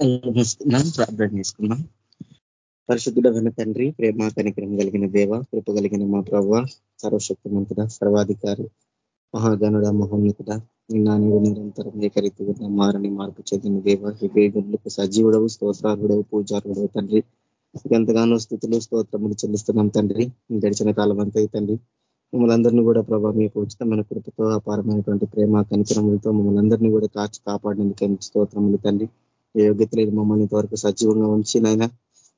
ప్రార్థన చేసుకున్నాం పరిశుద్ధుడమైన తండ్రి ప్రేమ కనికరం కలిగిన దేవ కృప కలిగిన మా ప్రవ్వ సర్వశక్తిమంతుడ సర్వాధికారి మహాగణుడ మహోన్నతుడ నిన్నానుడు నిరంతరం ఏకరీతిగా మారని మార్పు చెందిన దేవ వివేకులకు సజీవుడవు స్తోత్రార్హుడవు పూజారుడవు తండ్రి. ఎంతగానో స్థుతులు స్తోత్రములు చెల్లిస్తున్నాం తండ్రి. గడిచిన కాలం అంతా తండ్రి. మమ్మల్ని అందరినీ కూడా ప్రభావ మీకు ఉచితమైన కృపతో అపారమైనటువంటి ప్రేమ కనికరములతో మమ్మల్ని అందరినీ కూడా కాచి కాపాడేందుకు స్తోత్రములు తండ్రి. యోగ్యత లేని మమ్మల్ని ఇంతవరకు సజీవంగా ఉంచి నాయన.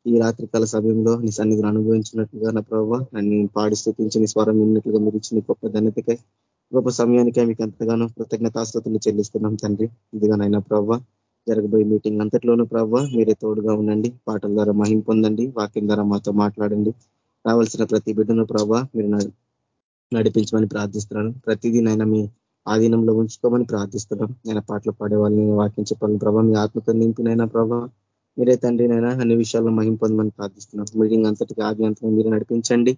ఈ రాత్రికాల సమయంలో నీ సన్నిధిని అనుభవించినట్లుగా నా ప్రభావ నన్ను పాడి స్థుతించి నీ స్వరం విన్నట్లుగా మీరు ఇచ్చిన గొప్ప ధన్యతకై గొప్ప సమయానికే మీకు ఎంతగానో కృతజ్ఞతాస్తుతులు చెల్లిస్తున్నాం తండ్రి. ఇదిగా నాయన ప్రభావ జరగబోయే మీటింగ్ అంతట్లోనూ ప్రభావ మీరే తోడుగా ఉండండి పాటల ద్వారా మహిం పొందండి వాక్యం ద్వారా మాతో మాట్లాడండి. రావాల్సిన ప్రతి బిడ్డను ప్రభావ మీరు నడిపించమని ప్రార్థిస్తున్నాను. ప్రతిదీ నైనా మీ ఆధీనంలో ఉంచుకోమని ప్రార్థిస్తున్నాం. నేను పాటలు పాడే వాళ్ళని వాక్యం చెప్పాలని ప్రభావ మీ ఆత్మతో నింపినైనా ప్రభావ మీరే తండ్రి నైనా అన్ని విషయాల్లో మహిం పొందమని ప్రార్థిస్తున్నాం. మీటింగ్ అంతటికి ఆది మీరు నడిపించండి.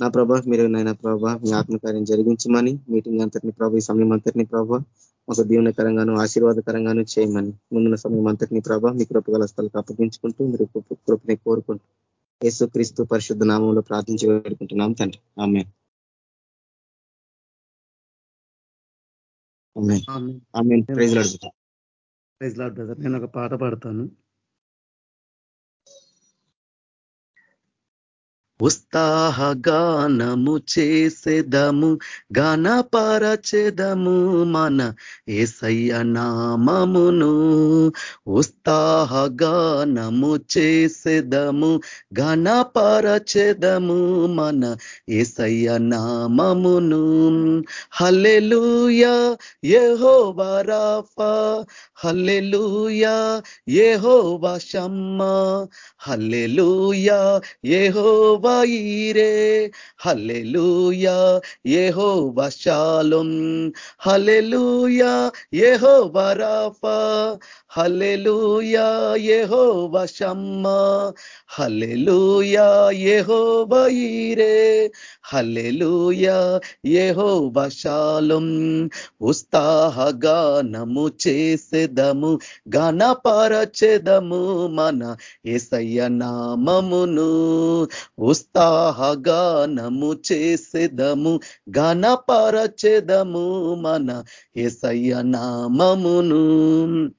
నా ప్రభా మీరు నైనా ప్రభా మీ ఆత్మకార్యం జరిగించమని మీటింగ్ అంతటిని ప్రభా ఈ సమయం అంతటిని ప్రభా ఒక దీవనకరంగాను ఆశీర్వాదకరంగాను చేయమని ముందున్న సమయం అంతటిని ప్రభా మీ కృపగల స్థలకు అప్పగించుకుంటూ మీరు కృపని కోరుకుంటూ యేసు క్రీస్తు పరిశుద్ధ నామంలో ప్రార్థించి వేడుకుంటున్నాం తండ్రి. ఆమె నేను ఒక పాట పాడతాను. ఉత్సాహగానము చేసేదము గణపరచెదము మన ఏసయ్య నామమును. ఉత్సాహగానము చేసేదము గణపరచెదము మన ఏసయ్య నామమును. హల్లెలూయా యెహోవా హల్లెలూయా ఏహో షమ్మా. హల్లెలూయా యెహోవా బాయిరే హల్లెలూయా యెహోవా షాలం. హల్లెలూయా యెహోవా రాఫా. హల్లెలూయా యెహోవా షమ్మా. హల్లెలూయా యెహోవా ఈరే హల్లెలూయా ఏహో షాలం ఉత్సాహగానము చేసేదము గణపరచెదము మన ఏసయ్య నామమును. ఉత్సాహగానము చేసేదము గణపరచెదము మన ఎసయ్య నామమును.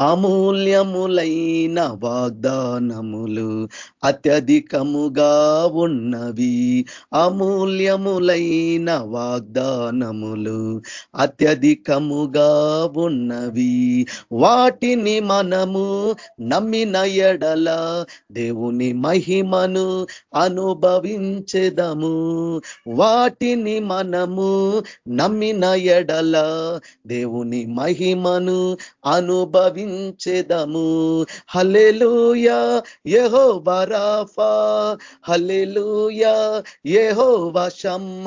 అమూల్యములైన వాగ్దానములు అత్యధికముగా ఉన్నవి. అమూల్యములైన వాగ్దానములు అత్యధికముగా ఉన్నవి. వాటిని మనము నమ్మిన ఎడల దేవుని మహిమను అనుభవించెదము. వాటిని మనము నమ్మిన ఎడల దేవుని మహిమను అనుభవి అనుభవించెదము హలెలుయా యహో బరాఫా హలెలుయా యహో వశమ్మ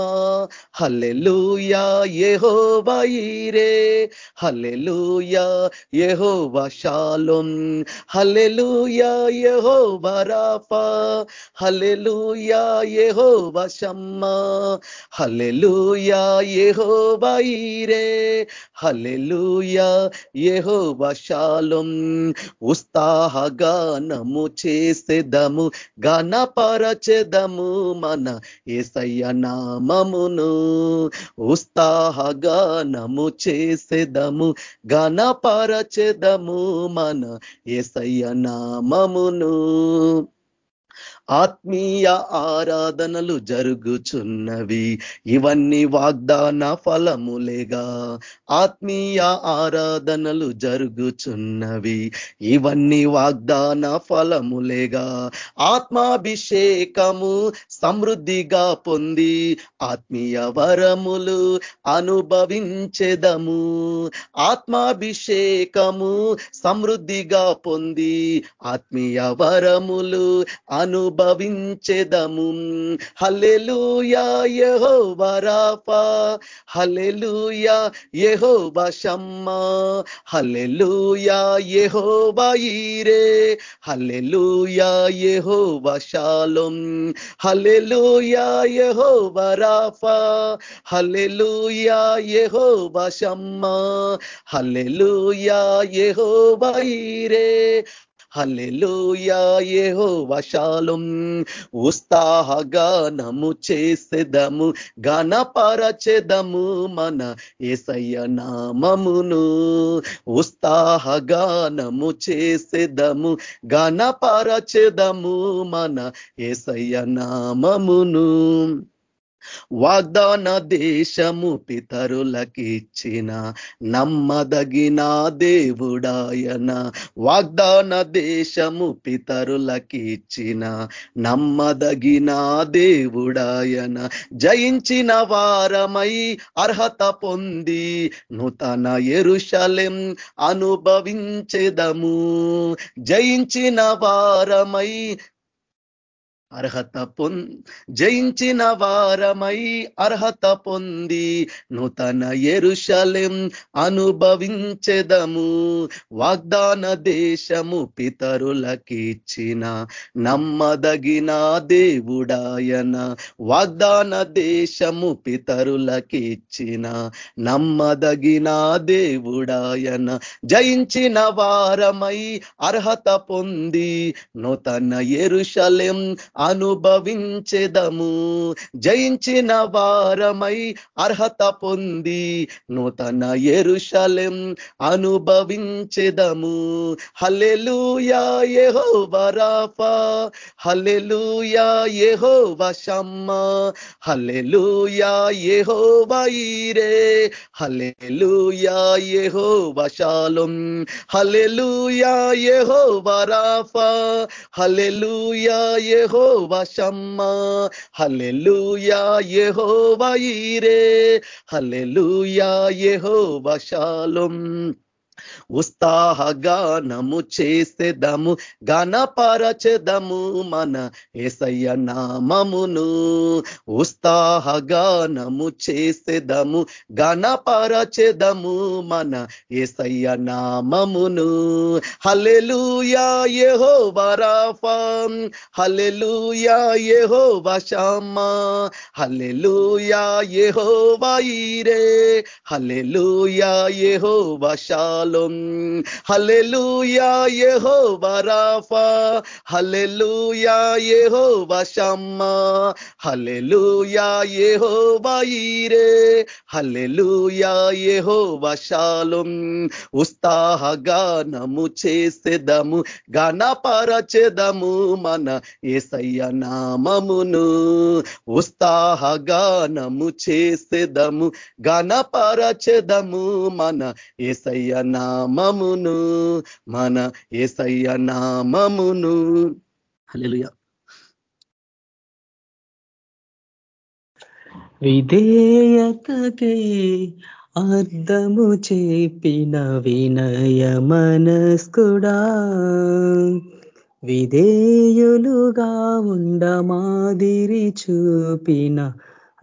హలెలుయా యహో వైరే హలెలుయా యహో వశాలం హలెలుయా యహో బరాఫా హలెలుయా యహో వశమ్మ హలెలుయా యహో వైరే హలెలుయా యహో కాలం ఉత్సాహగానము చేసేదము గణపరచెదము మన ఏసయ్య నామమును. ఉత్సాహగానము చేసేదము గణపరచెదము మన ఏసయ్య నామమును. ఆత్మీయ ఆరాధనలు జరుగుచున్నవి. ఇవన్నీ వాగ్దాన ఫలములేగా. ఆత్మీయ ఆరాధనలు జరుగుచున్నవి. ఇవన్నీ వాగ్దాన ఫలములేగా. ఆత్మాభిషేకము సమృద్ధిగా పొంది ఆత్మీయ వరములు అనుభవించెదము. ఆత్మాభిషేకము సమృద్ధిగా పొంది ఆత్మీయ వరములు అను భవించెదము అనుభవించెదము యహో యెహోవరాఫా హల్లెలూయా యహో బషమ్మా హల్లెలూయా యహో ఈరే. హల్లెలూయా యహో వశాలం హల్లెలూయా యహో రాఫా. హల్లెలూయా యహో బషమ్మా హల్లెలూయా యహో ఈరే. హల్లెలూయా యెహోవా షాలోం. ఉత్సాహగానము చేసేదము గణపరచెదము మన ఏసయ్య నామమును. ఉత్సాహగానము చేసేదము గణపరచెదము మన ఏసయ్య నామమును. వాగ్దాన దేశము పితరులకిచ్చిన నమ్మదగిన దేవుడాయన. వాగ్దాన దేశము పితరులకిచ్చిన నమ్మదగిన దేవుడాయన. జయించిన వారమై అర్హత పొంది నూతన ఎరుషలెం అనుభవించెదము. జయించిన వారమై అర్హత పొం జయించిన వారమై అర్హత పొంది నూతన ఎరుషలెం అనుభవించెదము. వాగ్దాన దేశము పితరులకిచ్చిన నమ్మదగిన దేవుడాయన. వాగ్దాన దేశము పితరులకిచ్చిన నమ్మదగిన దేవుడాయన. జయించిన వారమై అర్హత పొంది నూతన ఎరుషలెం అనుభవించెదము. జయించిన వారమై అర్హత పొంది నూతన ఎరుషలెం అనుభవించెదము. హల్లెలూయా యెహోవరాఫా హల్లెలూయా యెహోవా షమ్మా. హల్లెలూయా యెహోవా ఈరే. హల్లెలూయా యెహోవా షాలోం. హల్లెలూయా యెహోవా రాఫా. హల్లెలూయా యెహోవా షమ్మా. హల్లెలూయా యెహోవా ఈరే. హల్లెలూయా యెహోవా షాలోం. ఉత్సాహగానము చేసేదము గణపరచెదము మన ఏసయ్య నామమును. ఉత్సాహగానము చేసేదము గణపరచెదము మన ఏసయ్య నామమును. హలెలుయా ఏహో వరాఫా హలెలుయా ఏహో యెహోవా హలెలుయా ఏహో వైరే హలెలుయా ఏహో వశాలం షాలోం హల్లెలూయా యెహోవా రాఫా. హల్లెలూయా యెహోవా షమ్మా. హల్లెలూయా యెహోవా ఈరే. హల్లెలూయా యెహోవా షాలోం. ఉత్సాహగానము చేసేదము గణపరచెదము మన ఏసయ్య నామమును. ఉత్సాహగానము చేసేదము గణపరచెదము మన ఏసయ్య నామమును మన ఏసయ్య నామమును. హల్లెలూయా. విధేయతకే అర్థము చెప్పిన వినయ మనస్కుడా. విధేయులుగా ఉండ మాదిరి చూపిన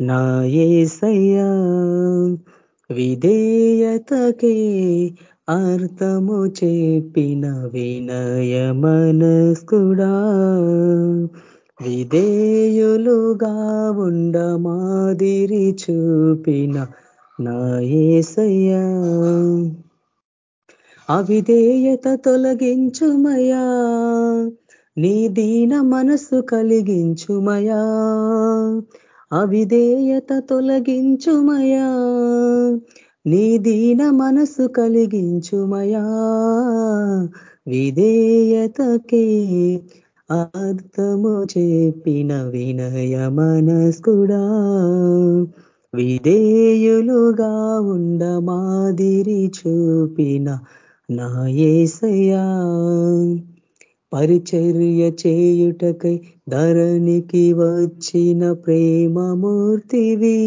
నా యేసయ్యా విధేయతకే అర్థము చెప్పిన వినయ మనస్కుడా. విధేయులుగా ఉండ మాదిరి చూపిన నాయసయ్యా అవిధేయత తొలగించుమయా. నీ దీన మనసు కలిగించుమయా. అవిధేయత తొలగించుమయా. నీ దీన మనసు కలిగించుమయా. విధేయతకే అర్థము చెప్పిన వినయ మనస్కుడా. విధేయులుగా ఉండ మాదిరి చూపిన నా పరిచర్య చేయుటకై ధరణికి వచ్చిన ప్రేమమూర్తివి.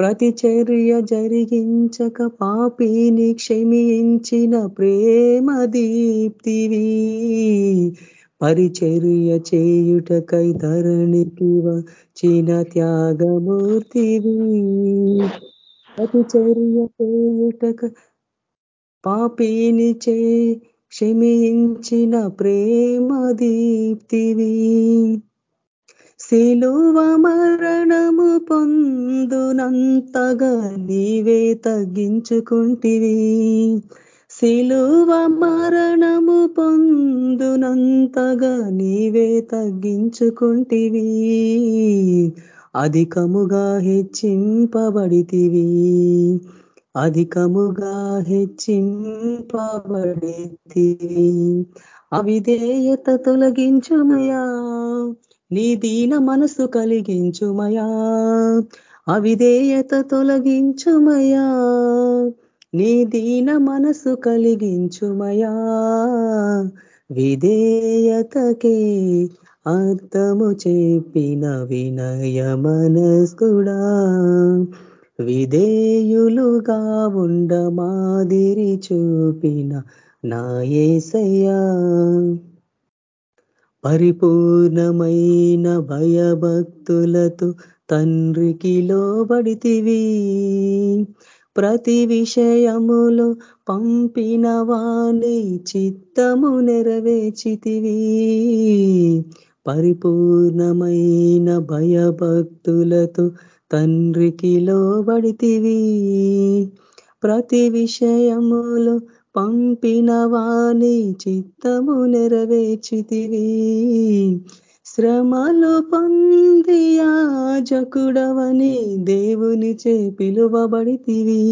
ప్రతిచర్య జరిగించక పాపిని క్షమించిన ప్రేమ దీప్తివి పరిచర్య చేయుటకై ధరణికి వచ్చిన త్యాగమూర్తివి. పరిచర్య చేయుటక పాపిని చే క్షమించిన ప్రేమ దీప్తివి శిలువ మరణము పొందునంతగా నీవే తగ్గించుకుంటివి. శిలువ మరణము పొందునంతగా నీవే తగ్గించుకుంటివి. అధికముగా హెచ్చింపబడితివి. అధికముగా హెచ్చింపబడితివి. అవిధేయత తొలగించుమయా? నీ దీన మనసు కలిగించుమయా. అవిధేయత తొలగించుమయా. నీ దీన మనసు కలిగించుమయా. విధేయతకే అర్థము చెప్పిన వినయ మనస్కుడా. విధేయులుగా ఉండ మాదిరి చూపిన నాయసయ్యా పరిపూర్ణమైన భయభక్తులతో తండ్రికి లోబడితివి. ప్రతి విషయములో పంపిన వాణి చిత్తము నెరవేర్చితివి. పరిపూర్ణమైన భయభక్తులతో తండ్రికి లోబడితివి. ప్రతి విషయములో పంపిన వాణి చిత్తము నెరవేర్చితివి. శ్రమలు పొంది యాజకుడవని దేవునిచే పిలువబడితివి.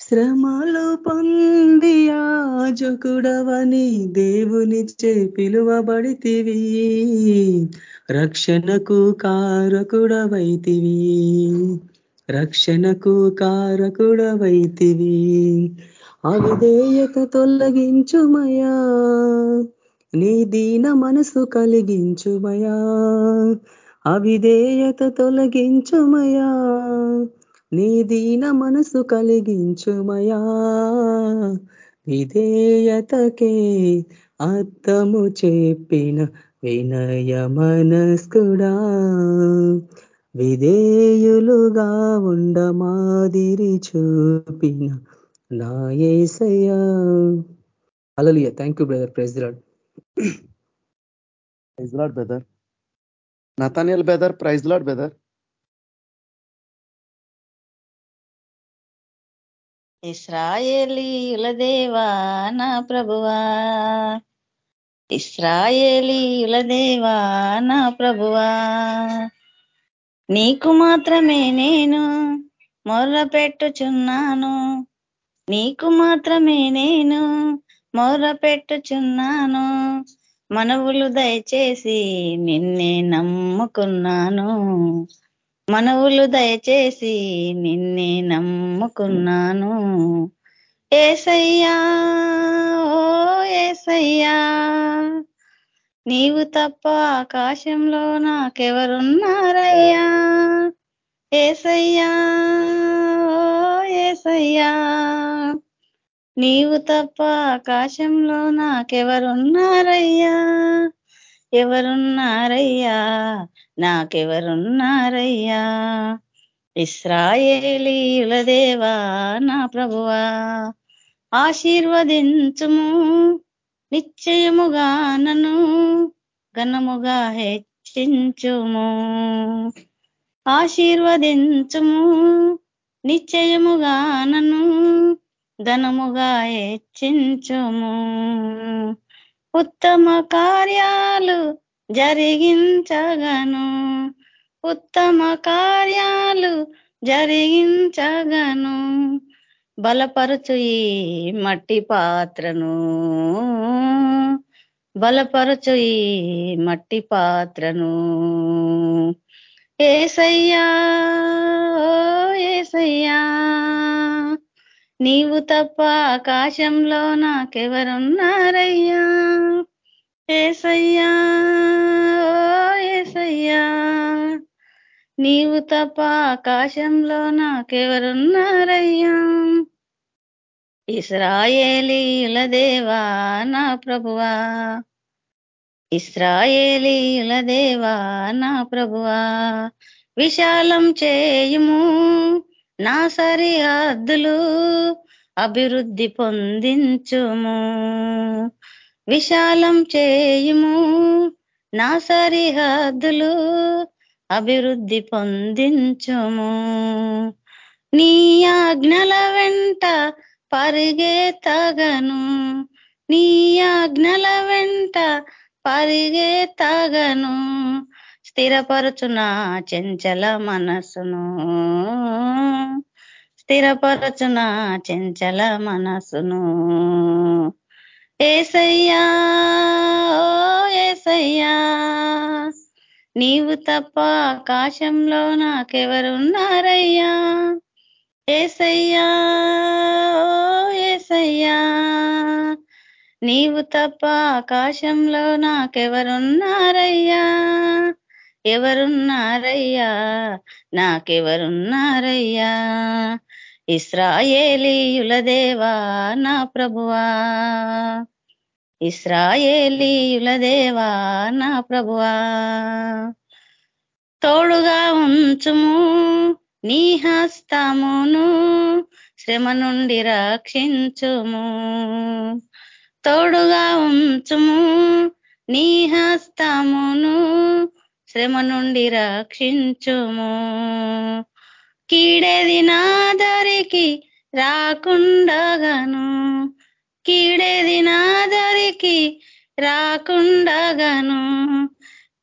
శ్రమలు పొంది యాజకుడవని దేవునిచే పిలువబడితివి. రక్షణకు కారకుడవైతివి. రక్షణకు కారకుడవైతివి. అవిధేయత తొలగించుమయా నీ దీన మనసు కలిగించుమయా అవిధేయత తొలగించుమయా నీ దీన మనసు కలిగించుమయా విధేయతకే అర్థము చెప్పిన వినయ మనస్కుడా. విధేయులుగా ఉండ మాదిరి చూపిన నా ఏసయ్యా. అలలియ thank you brother praise Lord praise Lord brother Nathaniel brother praise Lord brother ఇస్రాయేలీయుల దేవా నా ప్రభువా. ఇస్రాయేలీయుల దేవా నా ప్రభువా. నీకు మాత్రమే నేను మొర్ర పెట్టుచున్నాను నీకు మాత్రమే నేను మొర్ర పెట్టుచున్నాను మనవులు దయచేసి నిన్నే నమ్ముకున్నాను. మనవులు దయచేసి నిన్నే నమ్ముకున్నాను. ఏసయ్యా ఓ ఏసయ్యా నీవు తప్ప ఆకాశంలో నాకెవరున్నారయ్యా? ఏసయ్యా ఏసయ్యా నీవు తప్ప ఆకాశంలో నాకెవరున్నారయ్యా? ఎవరున్నారయ్యా? నాకెవరున్నారయ్యా? ఇస్రాయేలీల దేవా నా ప్రభువా ఆశీర్వదించుము నిశ్చయముగా నన్ను ఘనముగా హెచ్చించుము. ఆశీర్వదించుము నిశ్చయముగా నన్ను ఘనముగా హెచ్చించుము. ఉత్తమ కార్యాలు జరిగించగను ఉత్తమ కార్యాలు జరిగించగను. బలపరచు ఈ మట్టి పాత్రను బలపరచు ఈ మట్టి పాత్రను. ఏసయ్యా ఏసయ్యా నీవు తప్ప ఆకాశంలో నాకెవరున్నారయ్యా? ఏసయ్యా ఏసయ్యా నీవు తప్ప ఆకాశంలో నాకెవరున్నారయ్యా? ఇస్రాయేలీల దేవా నా ప్రభువా ఇస్రాయేలీల దేవా నా ప్రభువా విశాలం చేయుము. నా సరిహద్దులు అభివృద్ధి పొందించుము. విశాలం చేయుము. నా సరిహద్దులు అభివృద్ధి పొందించుము. నీ ఆజ్ఞల వెంట పరిగెత్తగను. నీ ఆజ్ఞల వెంట పరిగెత్తగను స్థిరపరచున చెంచల మనసును. స్థిరపరచున చెంచల మనసును. ఏసయ్యా ఏసయ్యా నీవు తప్ప ఆకాశంలో నాకెవరున్నారయ్యా? ఏసయ్యా ఏసయ్యా నీవు తప్ప ఆకాశంలో నాకెవరున్నారయ్యా? ఎవరున్నారయ్యా? నాకెవరున్నారయ్యా? ఇస్రాయేలీయుల దేవా నా ప్రభువా. ఇస్రాయేలీయుల దేవా నా ప్రభువా. తోడుగా ఉంచుము నీ హస్తమును శ్రమ నుండి రక్షించుము. తోడుగా ఉంచుము నీ హస్తమును శ్రమ నుండి రక్షించుము. కీడేది నాదరికి రాకుండగను కీడేది నాదరికి రాకుండగను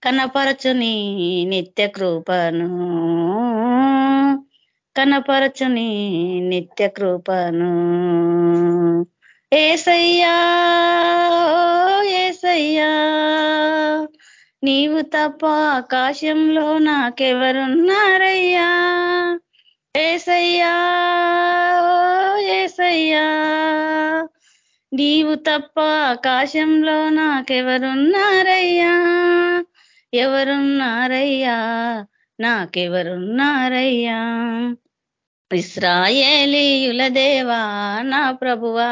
కనపరచుని నిత్య కృపను. కనపరచుని నిత్య కృపను. ఏసయ్యా ఏసయ్యా నీవు తప్ప ఆకాశంలో నాకెవరున్నారయ్యా? ఏసయ్యా ఏసయ్యా నీవు తప్ప ఆకాశంలో నాకెవరున్నారయ్యా? ఎవరున్నారయ్యా? నాకెవరున్నారయ్యా? ఇస్రాయేలీయుల దేవా నా ప్రభువా.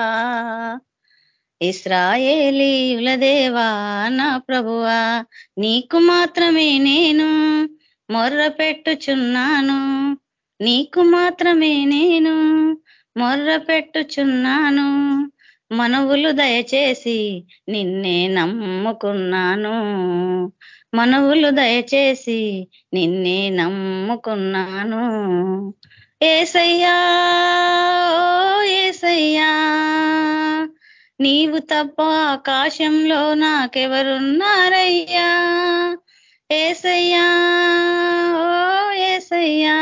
ఇస్రాయేలీయుల దేవా నా ప్రభువా. నీకు మాత్రమే నేను మొర్ర పెట్టుచున్నాను. నీకు మాత్రమే నేను మొర్ర పెట్టుచున్నాను. మనవులు దయచేసి నిన్నే నమ్ముకున్నాను. మనవులు దయచేసి నిన్నే నమ్ముకున్నాను. ఏసయ్యా ఏసయ్యా నీవు తప్ప ఆకాశంలో నాకెవరున్నారయ్యా? ఏసయ్యా ఏసయ్యా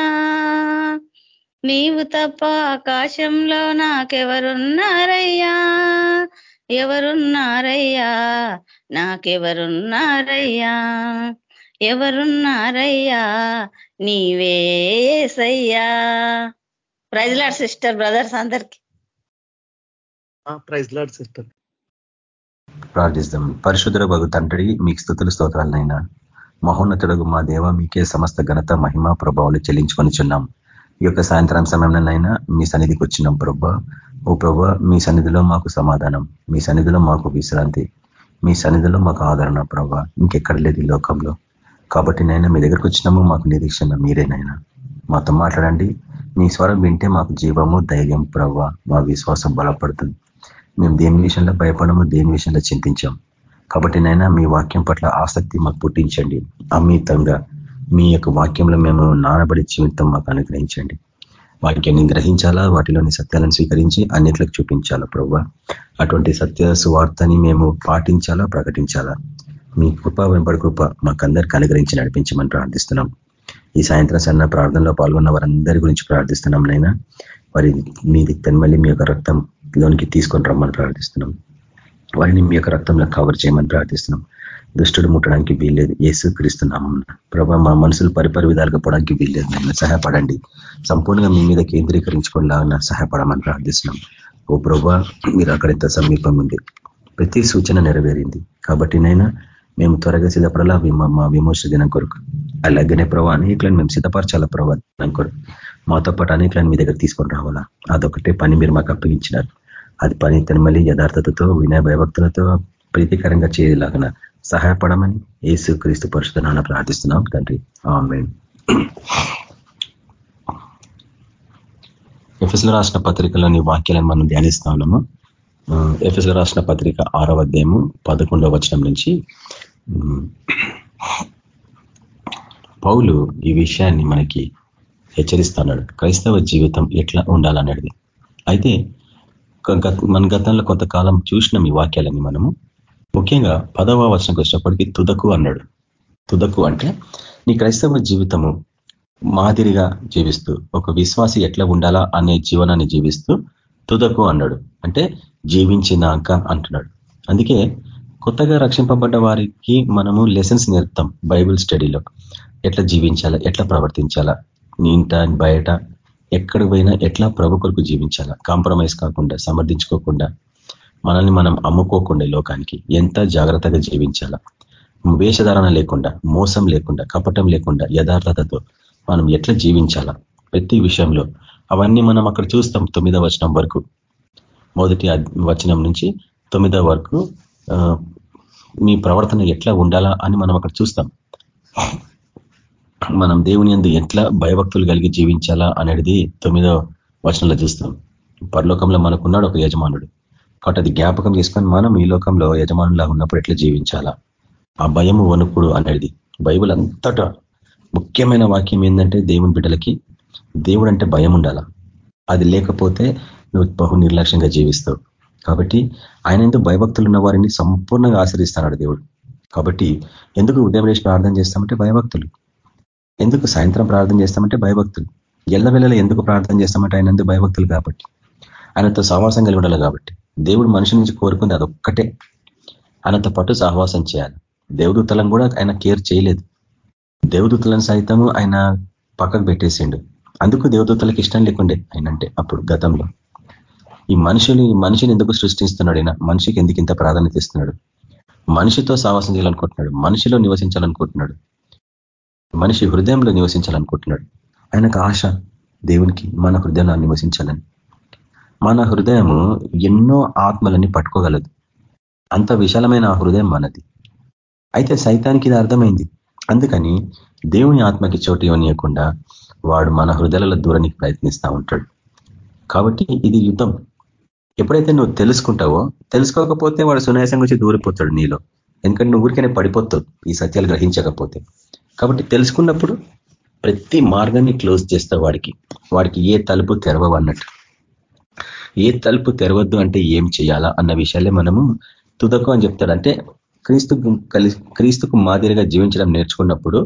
నీవు తప్ప ఆకాశంలో నాకెవరున్నారయ్యా? ఎవరున్నారయ్యా? నాకెవరున్నారయ్యా? ఎవరున్నారయ్యా? నీవేసయ్యా ప్రైజ్లాడ్ సిస్టర్ బ్రదర్స్ అందరికి. ప్రైజ్ లాడ్ సిస్టర్ ప్రార్థిస్తాం. పరిశుద్ధ భగు తండ్రి మీకు స్థుతుల స్తోత్రాలనైనా మహోన్నతుడు మా దేవ మీకే సమస్త ఘనత మహిమ ప్రభావాలు చెల్లించుకొని చున్నాం ఈ యొక్క సాయంత్రం సమయంలోనైనా మీ సన్నిధికి వచ్చినాం ప్రభా. ఓ ప్రభా మీ సన్నిధిలో మాకు సమాధానం మీ సన్నిధిలో మాకు విశ్రాంతి మీ సన్నిధిలో మాకు ఆదరణ ప్రభా. ఇంకెక్కడ లేదు ఈ లోకంలో. కాబట్టి నైనా మీ దగ్గరకు వచ్చినాము మాకు నిరీక్షణ. మీరేనైనా మాతో మాట్లాడండి. మీ స్వరం వింటే మాకు జీవము ధైర్యం ప్రభా మా విశ్వాసం బలపడుతుంది. మేము దేని విషయంలో భయపడము దేని విషయంలో చింతించాం కాబట్టి నైనా మీ వాక్యం పట్ల ఆసక్తి మాకు పుట్టించండి. అమితంగా మీ యొక్క వాక్యంలో మేము నానబడి జీవితం మాకు అనుగ్రహించండి. వాక్యాన్ని గ్రహించాలా? వాటిలోని సత్యాలను స్వీకరించి అన్నిట్లకు చూపించాలా ప్రవ్వ? అటువంటి సత్య సువార్తని మేము పాటించాలా ప్రకటించాలా? మీ కృప వెంబడి కృప మాకందరికి అనుగ్రహించి నడిపించమని ప్రార్థిస్తున్నాం. ఈ సాయంత్రం సన్న ప్రార్థనలో పాల్గొన్న వారందరి గురించి ప్రార్థిస్తున్నాం నైనా వారి మీ దిక్తన్మల్లి మీ యొక్క రక్తంలోనికి తీసుకొని రమ్మని ప్రార్థిస్తున్నాం. వారిని మీ యొక్క రక్తంలో కవర్ చేయమని ప్రార్థిస్తున్నాం. దుష్టుడు ముట్టడానికి వీల్లేదు. ఏసు క్రీస్తున్నాం ప్రభా మా మనసులు పరిపరి విధాలుగా పోవడానికి వీల్లేదు నన్ను సహాయపడండి. సంపూర్ణంగా మీ మీద కేంద్రీకరించుకోలేగా సహాయపడమని ప్రార్థిస్తున్నాం. ఓ ప్రభా మీరు అక్కడ ఎంత సమీపం ఉంది. ప్రతి సూచన నెరవేరింది. కాబట్టి నైనా మేము త్వరగా సిద్ధపడాలా? మా విమోచన దినం కొరకు. అలాగనే ప్రభావ అనేకలను మేము సిద్ధపరచాలా ప్రభావ దినం కొరకు? మాతో పాటు అనేకలను మీ దగ్గర తీసుకొని రావాలా? అదొకటే పని మీరు మాకు అప్పగించినారు. అది పని మళ్ళీ యథార్థతతో వినయ భయభక్తులతో ప్రీతికరంగా చేయలాగన సహాయపడమని యేసు క్రీస్తు పరిశుధనాన్ని ప్రార్థిస్తున్నాం తండ్రి. ఆమెన్. ఎఫ్ఎస్లో రాసిన పత్రికలోని వాక్యాలను మనం ధ్యానిస్తా ఉన్నాము. ఎఫ్ఎస్లో రాసిన పత్రిక ఆరవ అధ్యాయము పదకొండవ వచనం నుంచి పౌలు ఈ విషయాన్ని మనకి హెచ్చరిస్తున్నాడు. క్రైస్తవ జీవితం ఎట్లా ఉండాలన్నది అయితే మన గతంలో కొంతకాలం చూసినాం ఈ వాక్యాలని మనము. ముఖ్యంగా పదవ వచనకు వచ్చినప్పటికీ తుదకు అన్నాడు. తుదకు అంటే నీ క్రైస్తవ జీవితము మాదిరిగా జీవిస్తూ ఒక విశ్వాసి ఎట్లా ఉండాలా అనే జీవనాన్ని జీవిస్తూ తుదకు అన్నాడు. అంటే జీవించినాక అంటున్నాడు. అందుకే కొత్తగా రక్షింపబడ్డ వారికి మనము లెసన్స్ నేర్పుతాం బైబుల్ స్టడీలో ఎట్లా జీవించాలా ఎట్లా ప్రవర్తించాలా నీ ఇంట బయట ఎక్కడికి పోయినా ఎట్లా ప్రభు కొరకు జీవించాలా? కాంప్రమైజ్ కాకుండా సమర్థించుకోకుండా మనల్ని మనం అమ్ముకోకుండా లోకానికి ఎంత జాగ్రత్తగా జీవించాలా? వేషధారణ లేకుండా మోసం లేకుండా కపటం లేకుండా యథార్థతతో మనం ఎట్లా జీవించాలా? ప్రతి విషయంలో అవన్నీ మనం అక్కడ చూస్తాం తొమ్మిదవ వచనం వరకు. మొదటి వచనం నుంచి తొమ్మిదవ వరకు మీ ప్రవర్తన ఎట్లా ఉండాలా అని మనం అక్కడ చూస్తాం. మనం దేవుని ఎందు ఎట్లా భయభక్తులు కలిగి జీవించాలా అనేది తొమ్మిదో వచనంలో చూస్తాం. పరలోకంలో మనకున్నాడు ఒక యజమానుడు. కాబట్టి అది జ్ఞాపకం చేసుకొని మనం ఈ లోకంలో యజమానులా ఉన్నప్పుడు ఎట్లా జీవించాలా? ఆ భయము వణుకుడు అనేది బైబుల్ అంతటా ముఖ్యమైన వాక్యం ఏంటంటే దేవుని బిడ్డలకి దేవుడు అంటే భయం ఉండాల? అది లేకపోతే నువ్వు బహు నిర్లక్ష్యంగా జీవిస్తావు. కాబట్టి ఆయన ఎందుకు భయభక్తులు ఉన్న వారిని సంపూర్ణంగా ఆశ్రయిస్తున్నాడు దేవుడు. కాబట్టి ఎందుకు ఉదయం లేచి ప్రార్థన చేస్తామంటే భయభక్తులు? ఎందుకు సాయంత్రం ప్రార్థన చేస్తామంటే భయభక్తులు? ఎల్లవెల్లలో ఎందుకు ప్రార్థన చేస్తామంటే ఆయన ఎందుకు భయభక్తులు కాబట్టి? ఆయనతో సహవాసం కలిగి ఉండాలి కాబట్టి. దేవుడు మనిషి నుంచి కోరుకుంది అదొక్కటే. ఆయనతో పాటు సహవాసం చేయాలి. దేవదూతలను కూడా ఆయన కేర్ చేయలేదు. దేవదూతలను సైతము ఆయన పక్కకు పెట్టేసిండు. అందుకు దేవదూతలకు ఇష్టం లేకుండే ఆయనంటే అప్పుడు గతంలో. ఈ మనుషులు ఈ మనిషిని ఎందుకు సృష్టిస్తున్నాడు ఆయన మనిషికి ఎందుకు ఇంత ప్రాధాన్యత ఇస్తున్నాడు? మనిషితో సావాసం చేయాలనుకుంటున్నాడు. మనిషిలో నివసించాలనుకుంటున్నాడు. మనిషి హృదయంలో నివసించాలనుకుంటున్నాడు. ఆయనకు ఆశ దేవునికి మన హృదయంలో నివసించాలని. మన హృదయము ఎన్నో ఆత్మలని పట్టుకోగలదు. అంత విశాలమైన ఆ హృదయం మనది. అయితే సైతానికి ఇది అర్థమైంది. అందుకని దేవుని ఆత్మకి చోటు ఇవ్వనీయకుండా వాడు మన హృదయాల దూరానికి ప్రయత్నిస్తూ ఉంటాడు. కాబట్టి ఇది యుద్ధం. ఎప్పుడైతే నువ్వు తెలుసుకుంటావో తెలుసుకోకపోతే వాడు సునాయాసం గురించి దూరిపోతాడు నీలో. ఎందుకంటే నువ్వు ఊరికైనా పడిపోతావు ఈ సత్యాలు గ్రహించకపోతే. కాబట్టి తెలుసుకున్నప్పుడు ప్రతి మార్గాన్ని క్లోజ్ చేస్తావు వాడికి. వాడికి ఏ తలుపు తెరవన్నట్టు ఏ తలుపు తెరవద్దు అంటే ఏం చేయాలా అన్న విషయాలే మనము తుదకు అని చెప్తాడు. అంటే క్రీస్తు క్రీస్తుకు మాదిరిగా జీవించడం నేర్చుకున్నప్పుడు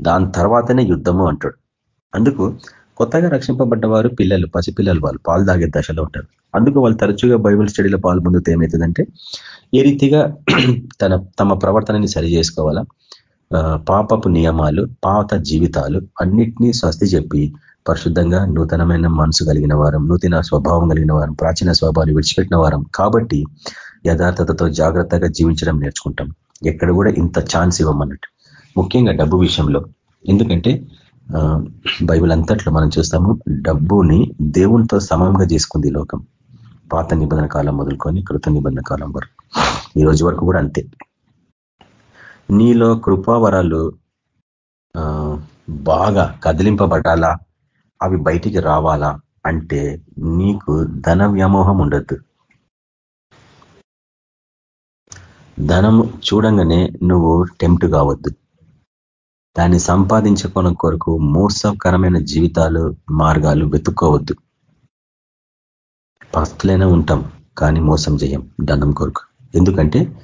దాని తర్వాతనే యుద్ధము అంటాడు. అందుకు కొత్తగా రక్షింపబడ్డ వారు పిల్లలు పసిపిల్లలు వాళ్ళు పాలు తాగే దశలో ఉంటారు. అందుకు వాళ్ళు తరచుగా బైబిల్ స్టడీలో పాల్పొందితే ఏమవుతుందంటే ఏ రీతిగా తన తమ ప్రవర్తనని సరి చేసుకోవాలా? పాపపు నియమాలు పాత జీవితాలు అన్నిటినీ స్వస్తి చెప్పి పరిశుద్ధంగా నూతనమైన మనసు కలిగిన వారం నూతన స్వభావం కలిగిన వారం ప్రాచీన స్వభావాన్ని విడిచిపెట్టిన వారం. కాబట్టి యథార్థతతో జాగ్రత్తగా జీవించడం నేర్చుకుంటాం. ఎక్కడ కూడా ఇంత ఛాన్స్ ఇవ్వమన్నట్టు. ముఖ్యంగా డబ్బు విషయంలో. ఎందుకంటే బైబిల్ అంతట్లో మనం చూస్తాము డబ్బుని దేవునితో సమంగా చేసుకుంది లోకం. పాత నిబంధన కాలం మొదలుకొని కృత నిబంధన కాలం వరకు. ఈ రోజు వరకు కూడా అంతే. నీలో కృపావరాలు బాగా కదిలింపబడాలా? అవి బయటికి రావాలా? అంటే నీకు ధన వ్యామోహం ఉండద్దు. ధనం చూడంగానే నువ్వు టెంప్ట్ కావద్దు. దాన్ని సంపాదించుకోవడం కొరకు మోసకరమైన జీవితాలు మార్గాలు వెతుక్కోవద్దు. పస్తులైనా ఉంటాం కానీ మోసం చేయం ధనం కొరకు. ఎందుకంటే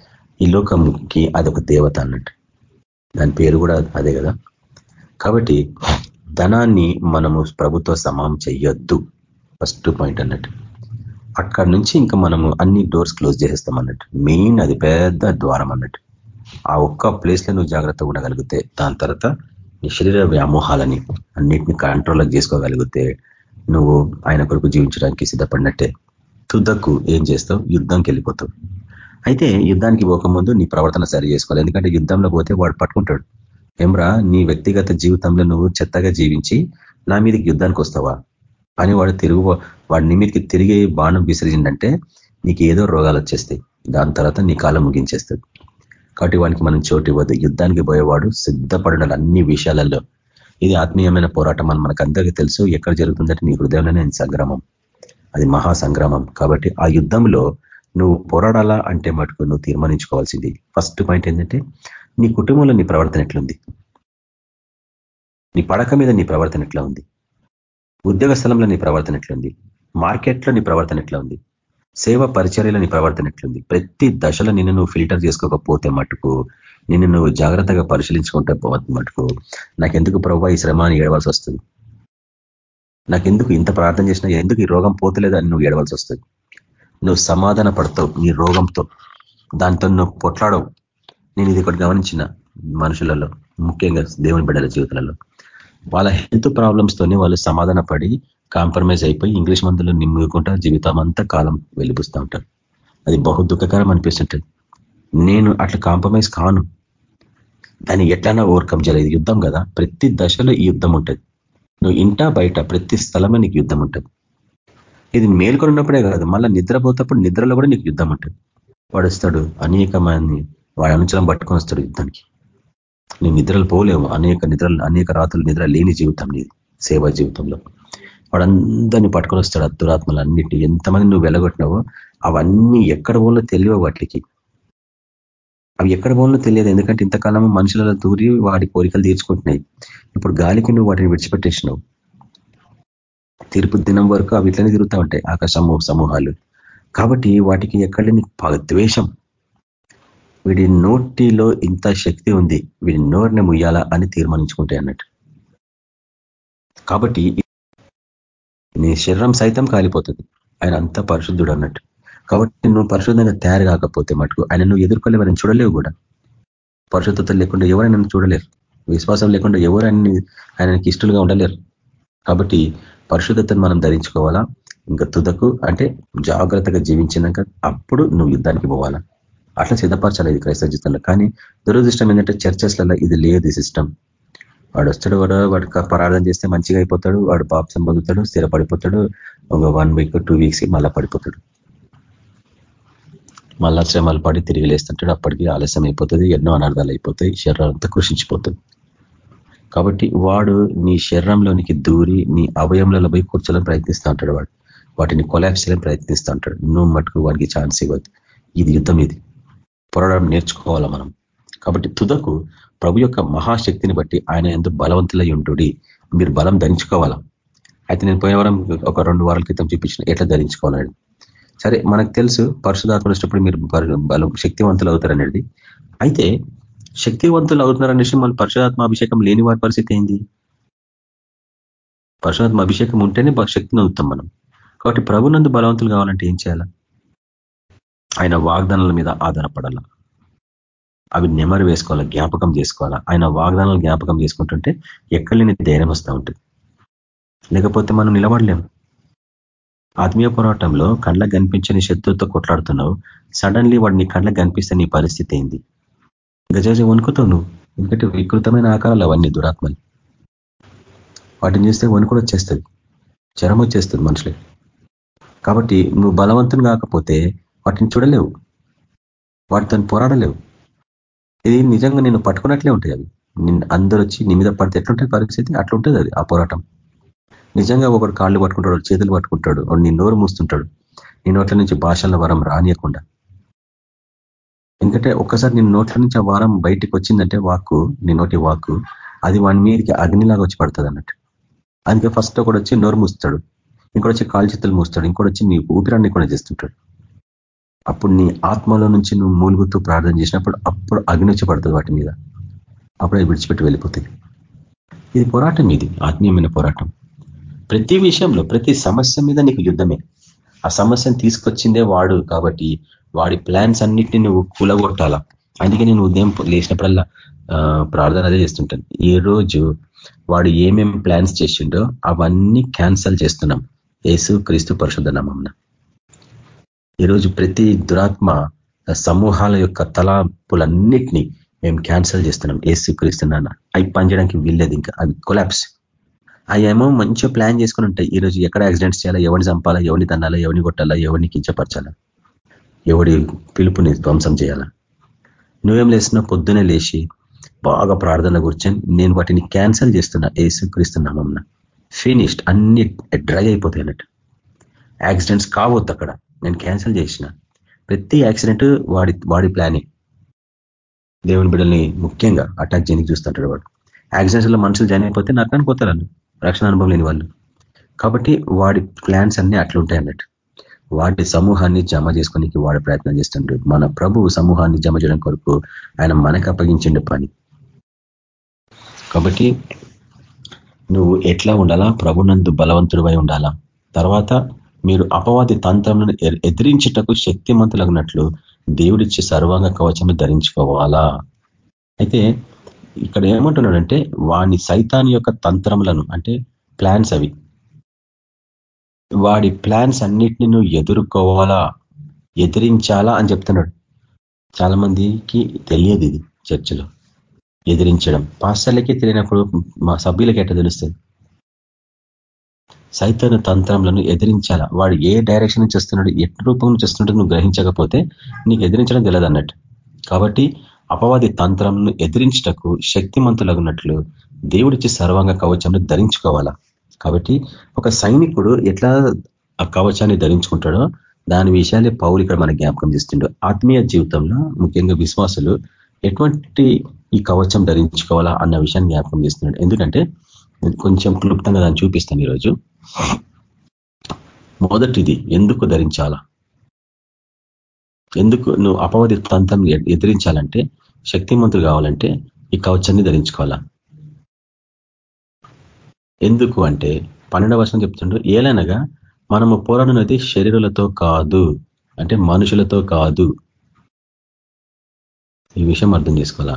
ఈ లోకంకి అదొక దేవత అన్నట్టు. దాని పేరు కూడా అదే కదా. కాబట్టి ధనాన్ని మనము ప్రభుత్వ సమానం చెయ్యొద్దు. ఫస్ట్ పాయింట్ అన్నట్టు. అక్కడ నుంచి ఇంకా మనము అన్ని డోర్స్ క్లోజ్ చేసేస్తాం అన్నట్టు. మెయిన్ అది పెద్ద ద్వారం అన్నట్టు. ఆ ఒక్క ప్లేస్లో నువ్వు జాగ్రత్తగా ఉండగలిగితే దాని తర్వాత నీ శరీర వ్యామోహాలని అన్నిటిని కంట్రోల్ చేసుకోగలిగితే నువ్వు ఆయన కొరకు జీవించడానికి సిద్ధపడినట్టే. తుద్దకు ఏం చేస్తావు? యుద్ధంకి వెళ్ళిపోతావు. అయితే యుద్ధానికి పోకముందు నీ ప్రవర్తన సరి చేసుకోవాలి. ఎందుకంటే యుద్ధంలో పోతే వాడు పట్టుకుంటాడు. ఏమ్రా నీ వ్యక్తిగత జీవితంలో నువ్వు చెత్తగా జీవించి నా మీదకి యుద్ధానికి వస్తావా? అని వాడు తిరుగు వాడి మీదకి తిరిగి బాణం విసిరిందంటే నీకు ఏదో రోగాలు వచ్చేస్తాయి. దాని తర్వాత నీ కాలం ముగించేస్తుంది. కాబట్టి వానికి మనం చోటు ఇవ్వద్దు. యుద్ధానికి పోయేవాడు సిద్ధపడిన అన్ని విషయాలలో ఇది ఆత్మీయమైన పోరాటం అని మనకందరికీ తెలుసు. ఎక్కడ జరుగుతుందంటే నీ హృదయంలోనే సంగ్రామం. అది మహా సంగ్రామం కాబట్టి ఆ యుద్ధంలో నువ్వు పోరాడాలా అంటే మటుకు నువ్వు తీర్మానించుకోవాల్సింది. ఫస్ట్ పాయింట్ ఏంటంటే నీ కుటుంబంలో నీ ప్రవర్తన ఎట్లుంది? నీ పడక మీద నీ ప్రవర్తన ఎట్లా ఉంది? ఉద్యోగ స్థలంలో నీ ప్రవర్తన ఎట్లుంది? మార్కెట్లో నీ ప్రవర్తన ఎట్లా ఉంది? సేవ పరిచర్యలో నీ ప్రవర్తన ఎట్లుంది? ప్రతి దశలో నిన్ను నువ్వు ఫిల్టర్ చేసుకోకపోతే మటుకు నిన్ను నువ్వు జాగ్రత్తగా పరిశీలించుకుంటే మటుకు. నాకెందుకు ప్రభావ ఈ శ్రమ అని ఏడవలసి వస్తుంది? నాకెందుకు ఇంత ప్రార్థన చేసినా ఎందుకు ఈ రోగం పోతలేదు అని నువ్వు ఏడవలసి వస్తుంది? నువ్వు సమాధాన పడతావు నీ రోగంతో. దాంతో నువ్వు పొట్లాడవు. నేను ఇది ఒకటి గమనించిన మనుషులలో ముఖ్యంగా దేవుని బిడ్డల జీవితాలలో. వాళ్ళ హెల్త్ ప్రాబ్లమ్స్తోనే వాళ్ళు సమాధాన పడి కాంప్రమైజ్ అయిపోయి ఇంగ్లీష్ మందులు నిమ్ముకుంటా జీవితం అంతా కాలం వెళ్ళిపిస్తూ ఉంటారు. అది బహు దుఃఖకరం అనిపిస్తుంటుంది. నేను అట్లా కాంప్రమైజ్ కాను. దాన్ని ఎట్లన్నా ఓవర్కమ్ చేయలేదు యుద్ధం కదా. ప్రతి దశలో ఈ యుద్ధం ఉంటుంది. నువ్వు ఇంటా బయట ప్రతి స్థలమే నీకు యుద్ధం ఉంటుంది. ఇది మేల్కొని ఉన్నప్పుడే కాదు మళ్ళీ నిద్రపోతప్పుడు నిద్రలో కూడా నీకు యుద్ధం ఉంటుంది. వాడుస్తాడు అనేక మంది వాడి అనుచరం పట్టుకొని వస్తాడు యుద్ధానికి. నీ నిద్రలు పోలేవు. అనేక నిద్రలు అనేక రాత్రులు నిద్ర లేని జీవితం నీది సేవా జీవితంలో. వాడందరినీ పట్టుకొని వస్తాడు అద్దురాత్మలు అన్నిటి ఎంతమంది నువ్వు వెలగొట్టినావో అవన్నీ ఎక్కడ పోలో తెలియవు వాటికి. అవి ఎక్కడ పోలో తెలియదు. ఎందుకంటే ఇంతకాలం మనుషులలో దూరి వాడి కోరికలు తీర్చుకుంటున్నాయి. ఇప్పుడు గాలికి నువ్వు వాటిని విడిచిపెట్టేసినావు. తీర్పు దినం వరకు అవి ఇట్లనే తిరుగుతూ ఉంటాయి. ఆకాశము సమూహాలు. కాబట్టి వాటికి ఎక్కడలేని ద్వేషం. వీడి నోటిలో ఇంత శక్తి ఉంది. వీడి నోరుని ముయ్యాలా అని తీర్మానించుకుంటాయి అన్నట్టు. కాబట్టి నీ శరీరం సైతం కాలిపోతుంది. ఆయన అంత పరిశుద్ధుడు అన్నట్టు. కాబట్టి నువ్వు పరిశుద్ధంగా తయారు కాకపోతే మటుకు ఆయన నువ్వు ఎదుర్కోలేవు చూడలేవు కూడా. పరిశుద్ధత లేకుండా ఎవరైనా చూడలేరు. విశ్వాసం లేకుండా ఎవరు ఆయనకి ఇష్టలుగా ఉండలేరు. కాబట్టి పరిశుద్ధతను మనం ధరించుకోవాలా? ఇంకా తుదకు అంటే జాగ్రత్తగా జీవించినాక అప్పుడు నువ్వు యుద్ధానికి పోవాలా? అట్లా సిద్ధపరచాలి క్రైస్తవ జీవితంలో. కానీ దురదృష్టం ఏంటంటే చర్చెస్లలో ఇది లేదు సిస్టమ్. వాడు వస్తాడు వాడు వాడు ప్రార్థన చేస్తే మంచిగా అయిపోతాడు వాడు పాపసం పొందుతాడు స్థిరపడిపోతాడు ఒక వన్ వీక్ టూ వీక్స్ మళ్ళా పడిపోతాడు. మళ్ళా శ్రమలు పడి తిరిగి లేస్తుంటాడు. అప్పటికి ఆలస్యం అయిపోతుంది ఎన్నో అనర్థాలు అయిపోతాయి శరీరం అంతా కృషించిపోతుంది. కాబట్టి వాడు నీ శరీరంలోనికి దూరి నీ అవయంలో పోయి కూర్చోలని ప్రయత్నిస్తూ ఉంటాడు వాడు. వాటిని కొలాప్స్ చేయని ప్రయత్నిస్తూ ఉంటాడు. నువ్వు మటుకు వాడికి ఛాన్స్ ఇవ్వద్దు. ఇది యుద్ధం ఇది. పోరాడడం నేర్చుకోవాలా మనం. కాబట్టి తుదకు ప్రభు యొక్క మహాశక్తిని బట్టి ఆయన ఎందుకు బలవంతులై ఉంటుడి మీరు బలం ధరించుకోవాలా? అయితే నేను పోయిన వారం ఒక రెండు వారాల క్రితం చూపించిన ఎట్లా ధరించుకోవాలని. సరే మనకు తెలుసు పరిశుధాత్మ వచ్చినప్పుడు మీరు బలం శక్తివంతులు అవుతారనేది. అయితే శక్తివంతులు అవుతున్నారనేసి మన పరిశుధాత్మ అభిషేకం లేని వారి పరిస్థితి ఏంది? పరిశుధాత్మ అభిషేకం ఉంటేనే శక్తిని అవుతాం మనం. కాబట్టి ప్రభునందు బలవంతులు కావాలంటే ఏం చేయాలా? ఆయన వాగ్దానాల మీద ఆధారపడాల? అవి నెమరు వేసుకోవాలా జ్ఞాపకం చేసుకోవాలా? ఆయన వాగ్దానాలు జ్ఞాపకం చేసుకుంటుంటే ఎక్కడి ధైర్యం వస్తూ ఉంటుంది. లేకపోతే మనం నిలబడలేం. ఆత్మీయ పోరాటంలో కళ్ళకు కనిపించని శత్రువుతో కొట్లాడుతున్నావు. సడన్లీ వాడు నీ కళ్ళకు కనిపిస్తే నీ పరిస్థితి ఏంది? గజాజ వణుకుతావు నువ్వు ఎందుకంటే వికృతమైన ఆకారాలు అవన్నీ దురాత్మలు. వాటిని చూస్తే వణుకుడు వచ్చేస్తుంది. జ్వరం వచ్చేస్తుంది మనుషులకి. కాబట్టి నువ్వు బలవంతం కాకపోతే వాటిని చూడలేవు. వాటితో పోరాడలేవు. ఇది నిజంగా నేను పట్టుకున్నట్లే ఉంటాయి అవి. అందరూ వచ్చి నీ మీద పడితే ఎట్లుంటుంది పరిస్థితి? అట్లుంటుంది అది ఆ పోరాటం. నిజంగా ఒకడు కాళ్ళు పట్టుకుంటాడు చేతులు పట్టుకుంటాడు వాడు నీ నోరు మూస్తుంటాడు. నీ నోట్ల నుంచి భాషల వరం రానియకుండా. ఎందుకంటే ఒక్కసారి నీ నోట్ల నుంచి ఆ వారం బయటికి వచ్చిందంటే వాక్కు నీ నోటి వాక్కు అది వాని మీదకి అగ్నిలాగా వచ్చి పడుతుంది అన్నట్టు. అందుకే ఫస్ట్ ఒకటి వచ్చి నోరు మూస్తాడు ఇంకోటి వచ్చి కాలు చేతులు మూస్తాడు ఇంకోటి వచ్చి నీ ఊపిరాన్ని కూడా చేస్తుంటాడు. అప్పుడు నీ ఆత్మలో నుంచి నువ్వు మూలుగుతూ ప్రార్థన చేసినప్పుడు అప్పుడు అగ్ని వచ్చి పడుతుంది వాటి మీద. అప్పుడు అది విడిచిపెట్టి వెళ్ళిపోతుంది. ఇది పోరాటం ఇది ఆత్మీయమైన పోరాటం. ప్రతి విషయంలో ప్రతి సమస్య మీద నీకు యుద్ధమే. ఆ సమస్యను తీసుకొచ్చిందే వాడు కాబట్టి వాడి ప్లాన్స్ అన్నిటిని నువ్వు కూలగొట్టాలా. అందుకే నేను ఉదయం లేచినప్పుడల్లా ప్రార్థన అదే చేస్తుంటాను. ఈ రోజు వాడు ఏమేం ప్లాన్స్ చేసిండో అవన్నీ క్యాన్సల్ చేస్తున్నాం. యేసు క్రీస్తు పరిశుద్ధ నామంన ఈరోజు ప్రతి దురాత్మ సమూహాల యొక్క తలాపులన్నిటినీ మేము క్యాన్సల్ చేస్తున్నాం. ఏసు క్రీస్తున్నాన అవి పనిచేయడానికి వీల్లేదు ఇంకా. అవి కొలాప్స్. అవేమో మంచిగా ప్లాన్ చేసుకుని ఉంటాయి. ఈరోజు ఎక్కడ యాక్సిడెంట్స్ చేయాలా ఎవరిని చంపాలా ఎవరిని తన్నాలా ఎవరిని కొట్టాలా ఎవరిని కించపరచాలా ఎవడి పిలుపుని ధ్వంసం చేయాలా. నువ్వేం లేసినా పొద్దునే లేచి బాగా ప్రార్థన కూర్చొని నేను వాటిని క్యాన్సిల్ చేస్తున్నా. ఏసుక్రీస్తున్నామన్న ఫినిష్డ్ అన్ని డ్రై అయిపోతాయి అన్నట్టు. యాక్సిడెంట్స్ కావద్దు అక్కడ. నేను క్యాన్సిల్ చేసిన. ప్రతి యాక్సిడెంట్ వాడి వాడి ప్లానింగ్ దేవుని బిడ్డల్ని ముఖ్యంగా అటాక్ చేయడానికి చూస్తుంటాడు వాడు. యాక్సిడెంట్స్లో మనుషులు జాయిన్ అయిపోతే నరకానికి పోతారు రక్షణ అనుభవం లేని వాళ్ళు. కాబట్టి వాడి ప్లాన్స్ అన్ని అట్లుంటాయి అన్నట్టు. వాటి సమూహాన్ని జమ చేసుకోనికి వాడు ప్రయత్నం చేస్తుండ్రు మన ప్రభు సమూహాన్ని జమ చేయడం కొరకు ఆయన మనకు అప్పగించిండు పని. కాబట్టి నువ్వు ఎట్లా ఉండాలా? ప్రభునందు బలవంతుడివై ఉండాలా? తర్వాత మీరు అపవాది తంత్రములను ఎదిరించటకు శక్తిమంతులగినట్లు దేవుడిచ్చే సర్వాంగ కవచము ధరించుకోవాలా? అయితే ఇక్కడ ఏమంటున్నాడంటే వాని సైతాన్ యొక్క తంత్రములను అంటే ప్లాన్స్ అవి. వాడి ప్లాన్స్ అన్నిటిని నువ్వు ఎదుర్కోవాలా? ఎదిరించాలా అని చెప్తున్నాడు. చాలా మందికి తెలియదు ఇది చర్చలో. ఎదిరించడం. పాస్టర్లకే తెలియనప్పుడు మా సభ్యులకి ఎట్లా తెలుస్తుంది? సైతన్ తంత్రములను ఎదిరించాలా? వాడు ఏ డైరెక్షన్ నుంచి వస్తున్నాడు? ఎట్టి రూపం నుంచి వస్తున్నాడు నువ్వు గ్రహించకపోతే నీకు ఎదిరించడం తెలియదు అన్నట్టు కాబట్టి అపవాది తంత్రంను ఎదిరించటకు శక్తిమంతులగున్నట్లు దేవుడిచ్చి సర్వాంగ కవచంను ధరించుకోవాలా? కాబట్టి ఒక సైనికుడు ఎట్లా ఆ కవచాన్ని ధరించుకుంటాడో దాని విషయాన్ని పౌలు ఇక్కడ మన జ్ఞాపకం చేస్తుండో. ఆత్మీయ జీవితంలో ముఖ్యంగా విశ్వాసులు ఎటువంటి ఈ కవచం ధరించుకోవాలా అన్న విషయాన్ని జ్ఞాపకం చేస్తున్నాడు. ఎందుకంటే కొంచెం క్లుప్తంగా దాన్ని చూపిస్తాను ఈరోజు. మొదటిది ఎందుకు ధరించాలా? ఎందుకు నువ్వు అపవాది తంత్రం ఎదిరించాలంటే శక్తిమంతులు కావాలంటే ఈ కవచాన్ని ధరించుకోవాలా? ఎందుకు అంటే పన్నెండవ వర్షం చెప్తుండ్రు ఏలనగా మనము పోరాడినది శరీరులతో కాదు అంటే మనుషులతో కాదు. ఈ విషయం అర్థం చేసుకోవాలా?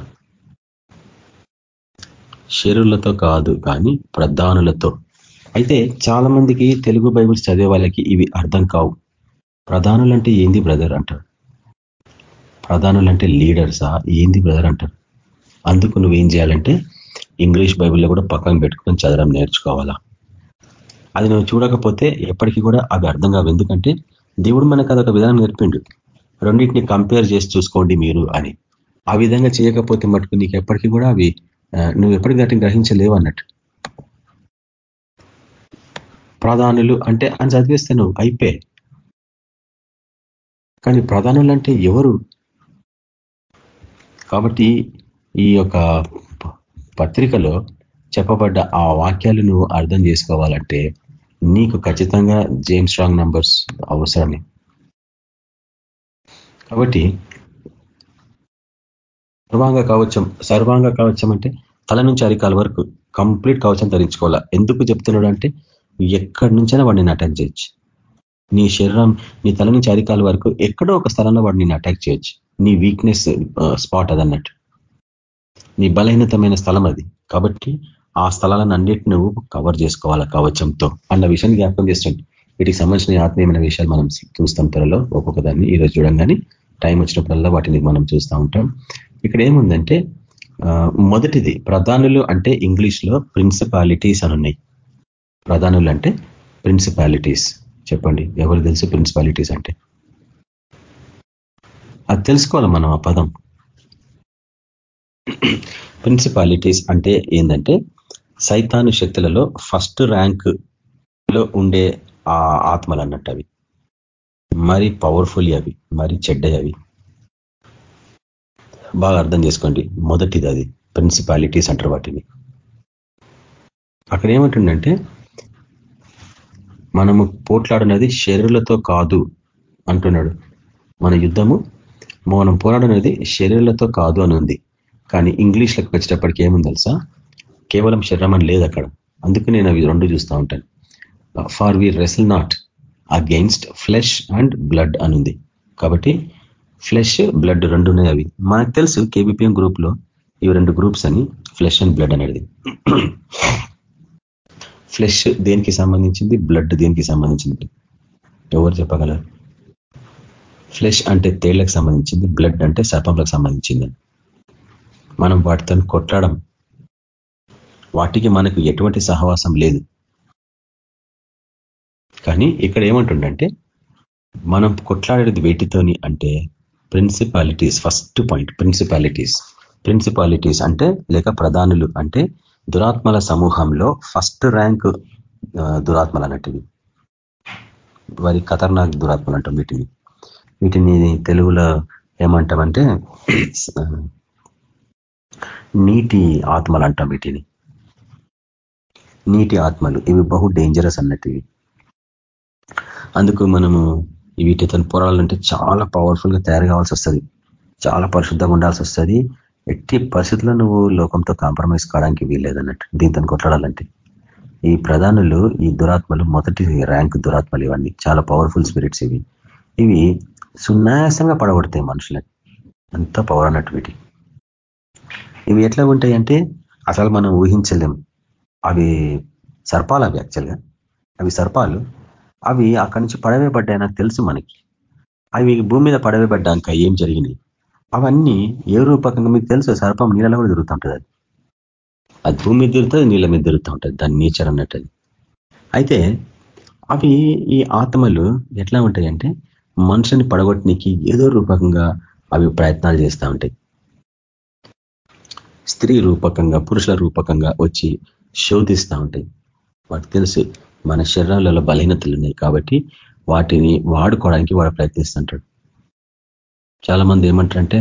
శరీరులతో కాదు కానీ ప్రధానులతో. అయితే చాలా మందికి తెలుగు బైబుల్స్ చదివే వాళ్ళకి ఇవి అర్థం కావు. ప్రధానులంటే ఏంది బ్రదర్? అంటారు ప్రధానులు అంటే లీడర్సా? ఏంది బ్రదర్ అంటారు? అందుకు నువ్వేం చేయాలంటే ఇంగ్లీష్ బైబిల్లో కూడా పక్కన పెట్టుకొని చదవడం నేర్చుకోవాలా? అది నువ్వు చూడకపోతే ఎప్పటికీ కూడా అవి అర్థం కావు. ఎందుకంటే దేవుడు మనకు అదొక విధానం నేర్పిండు. రెండింటిని కంపేర్ చేసి చూసుకోండి మీరు అని. ఆ విధంగా చేయకపోతే మటుకు నీకు ఎప్పటికీ కూడా అవి నువ్వు ఎప్పటికీ వాటిని గ్రహించలేవు అన్నట్టు. ప్రధానులు అంటే అని చదివేస్తే నువ్వు అయిపోయి కానీ ప్రధానులు అంటే ఎవరు? కాబట్టి ఈ యొక్క పత్రికలో చెప్పబడ్డ ఆ వాక్యాలు నువ్వు అర్థం చేసుకోవాలంటే నీకు ఖచ్చితంగా జేమ్ స్ట్రాంగ్ నంబర్స్ అవసరమే. కాబట్టి సర్వాంగ కవచం సర్వాంగ కవచం అంటే తల నుంచి అరికాల వరకు కంప్లీట్ కవచం ధరించుకోవాలా? ఎందుకు చెప్తున్నాడు అంటే ఎక్కడి నుంచైనా వాడిని అటాక్ చేయొచ్చు. నీ శరీరం నీ తల నుంచి అరికాల వరకు ఎక్కడో ఒక స్థలంలో వాడిని అటాక్ చేయొచ్చు. నీ వీక్నెస్ స్పాట్ అదన్నట్టు. నీ బలహీనతమైన స్థలం అది. కాబట్టి ఆ స్థలాలను అన్నిటి నువ్వు కవర్ చేసుకోవాలి కవచంతో అన్న విషయాన్ని జ్ఞాపకం చేస్తుంది వీటికి సంబంధించిన ఆత్మీయమైన విషయాలు మనం చూస్తాం త్వరలో. ఒక్కొక్క దాన్ని ఈరోజు చూడంగానే టైం వచ్చినప్పుడల్లా వాటిని మనం చూస్తూ ఉంటాం. ఇక్కడ ఏముందంటే మొదటిది ప్రధానులు అంటే ఇంగ్లీష్లో ప్రిన్సిపాలిటీస్ అని ఉన్నాయి. ప్రధానులు అంటే ప్రిన్సిపాలిటీస్ చెప్పండి ఎవరు తెలుసు ప్రిన్సిపాలిటీస్ అంటే? అది తెలుసుకోవాలి మనం ఆ పదం. ప్రిన్సిపాలిటీస్ అంటే ఏంటంటే సైతాను శక్తులలో ఫస్ట్ ర్యాంక్లో ఉండే ఆ ఆత్మలు అన్నట్టు అవి. మరి పవర్ఫుల్ అవి మరి చెడ్డవి అవి. బాగా అర్థం చేసుకోండి. మొదటిది అది. ప్రిన్సిపాలిటీస్ అంటారు వాటిని. అక్కడ ఏమంటుండంటే మనము పోట్లాడినది శరీరులతో కాదు అంటున్నాడు. మన యుద్ధము మనం పోరాడనేది శరీరాలతో కాదు అని ఉంది. కానీ ఇంగ్లీష్లకు వచ్చేటప్పటికి ఏముంది తెలుసా? కేవలం శరీరం అని లేదు అక్కడ. అందుకు నేను అవి రెండు చూస్తూ ఉంటాను. For we wrestle not against flesh and blood అనుంది కాబట్టి ఫ్లెష్ బ్లడ్ రెండు ఉన్నాయి అవి. మనకు తెలుసు కేబిపిఎం గ్రూప్లో ఇవి రెండు గ్రూప్స్ అని ఫ్లెష్ అండ్ బ్లడ్ అనేది. ఫ్లెష్ దేనికి సంబంధించింది? బ్లడ్ దేనికి సంబంధించింది? ఎవరు చెప్పగలరు? ఫ్లెష్ అంటే తేళ్ళకు సంబంధించింది బ్లడ్ అంటే సర్పంలకు సంబంధించింది. మనం వాటితో కొట్లాడడం వాటికి మనకు ఎటువంటి సహవాసం లేదు. కానీ ఇక్కడ ఏమంటుండంటే మనం కొట్లాడేది వేటితోని అంటే principalities first point principalities principalities అంటే లేక ప్రధానులు అంటే దురాత్మల సమూహంలో ఫస్ట్ ర్యాంక్ దురాత్మలు అన్నట్టువి వారి ఖతర్నాక్ దురాత్మలు అంటాం వీటిని. వీటిని తెలుగులో ఏమంటామంటే నీటి ఆత్మలు అంటాం వీటిని. నీటి ఆత్మలు ఇవి బహు డేంజరస్ అన్నట్టు. అందుకు మనము వీటితో పోరాడాలంటే చాలా పవర్ఫుల్గా తయారు కావాల్సి వస్తుంది. చాలా పరిశుద్ధంగా ఉండాల్సి వస్తుంది. ఎట్టి పరిస్థితుల్లో నువ్వు లోకంతో కాంప్రమైజ్ కావడానికి వీల్లేదన్నట్టు దీంతో కొట్లాడాలంటే. ఈ ప్రధానులు ఈ దురాత్మలు మొదటి ర్యాంక్ దురాత్మలు ఇవన్నీ చాలా పవర్ఫుల్ స్పిరిట్స్ ఇవి. ఇవి సున్నాయాసంగా పడగొడతాయి మనుషులని అంత పవర్ అన్నట్టు వీటి ఇవి ఎట్లా ఉంటాయి అంటే అసలు మనం ఊహించలేం. అవి సర్పాలు అవి యాక్చువల్గా అవి సర్పాలు. అవి అక్కడి నుంచి పడవేయబడ్డాయి నాకు తెలుసు మనకి. అవి భూమి మీద పడవేయబడ్డాక ఏం జరిగినాయి? అవన్నీ ఏ రూపకంగా మీకు తెలుసు? సర్పం నీళ్ళలో కూడా తిరుగుతూ ఉంటుంది అది. అది భూమి మీద తిరుగుతుంది నీళ్ళ మీద తిరుగుతూ ఉంటుంది. దాని నేచర్ అన్నట్టు అయితే అవి ఈ ఆత్మలు ఎట్లా ఉంటాయంటే మనుషుని పడగొట్టనికి ఏదో రూపకంగా అవి ప్రయత్నాలు చేస్తూ ఉంటాయి. స్త్రీ రూపకంగా పురుషుల రూపకంగా వచ్చి శోధిస్తూ ఉంటాయి. వాటికి తెలుసు మన శరీరాలలో బలహీనతలు ఉన్నాయి కాబట్టి వాటిని వాడుకోవడానికి వాడు ప్రయత్నిస్తుంటాడు చాలా మంది ఏమంటారంటే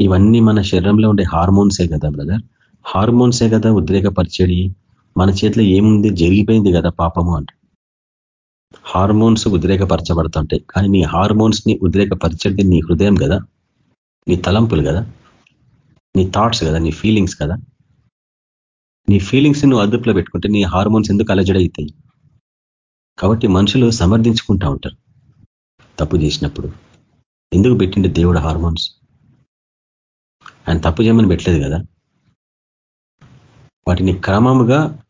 ఇవన్నీ మన శరీరంలో ఉండే హార్మోన్సే కదా బ్రదర్. హార్మోన్సే కదా ఉద్రేకపరిచేది. మన చేతిలో ఏముంది? జరిగిపోయింది కదా పాపము అంట హార్మోన్స్ ఉద్రేకపరచబడుతుంటాయి. కానీ నీ హార్మోన్స్ని ఉద్రేకపరిచేది నీ హృదయం కదా? నీ తలంపులు కదా? నీ థాట్స్ కదా? నీ ఫీలింగ్స్ కదా? నీ ఫీలింగ్స్ నువ్వు అదుపులో పెట్టుకుంటే నీ హార్మోన్స్ ఎందుకు అలజడ అవుతాయి కాబట్టి మనుషులు సమర్థించుకుంటా ఉంటారు. తప్పు చేసినప్పుడు. ఎందుకు పెట్టిండే దేవుడు హార్మోన్స్? ఆయన తప్పు చేయమని పెట్టలేదు కదా? వాటిని క్రమముగా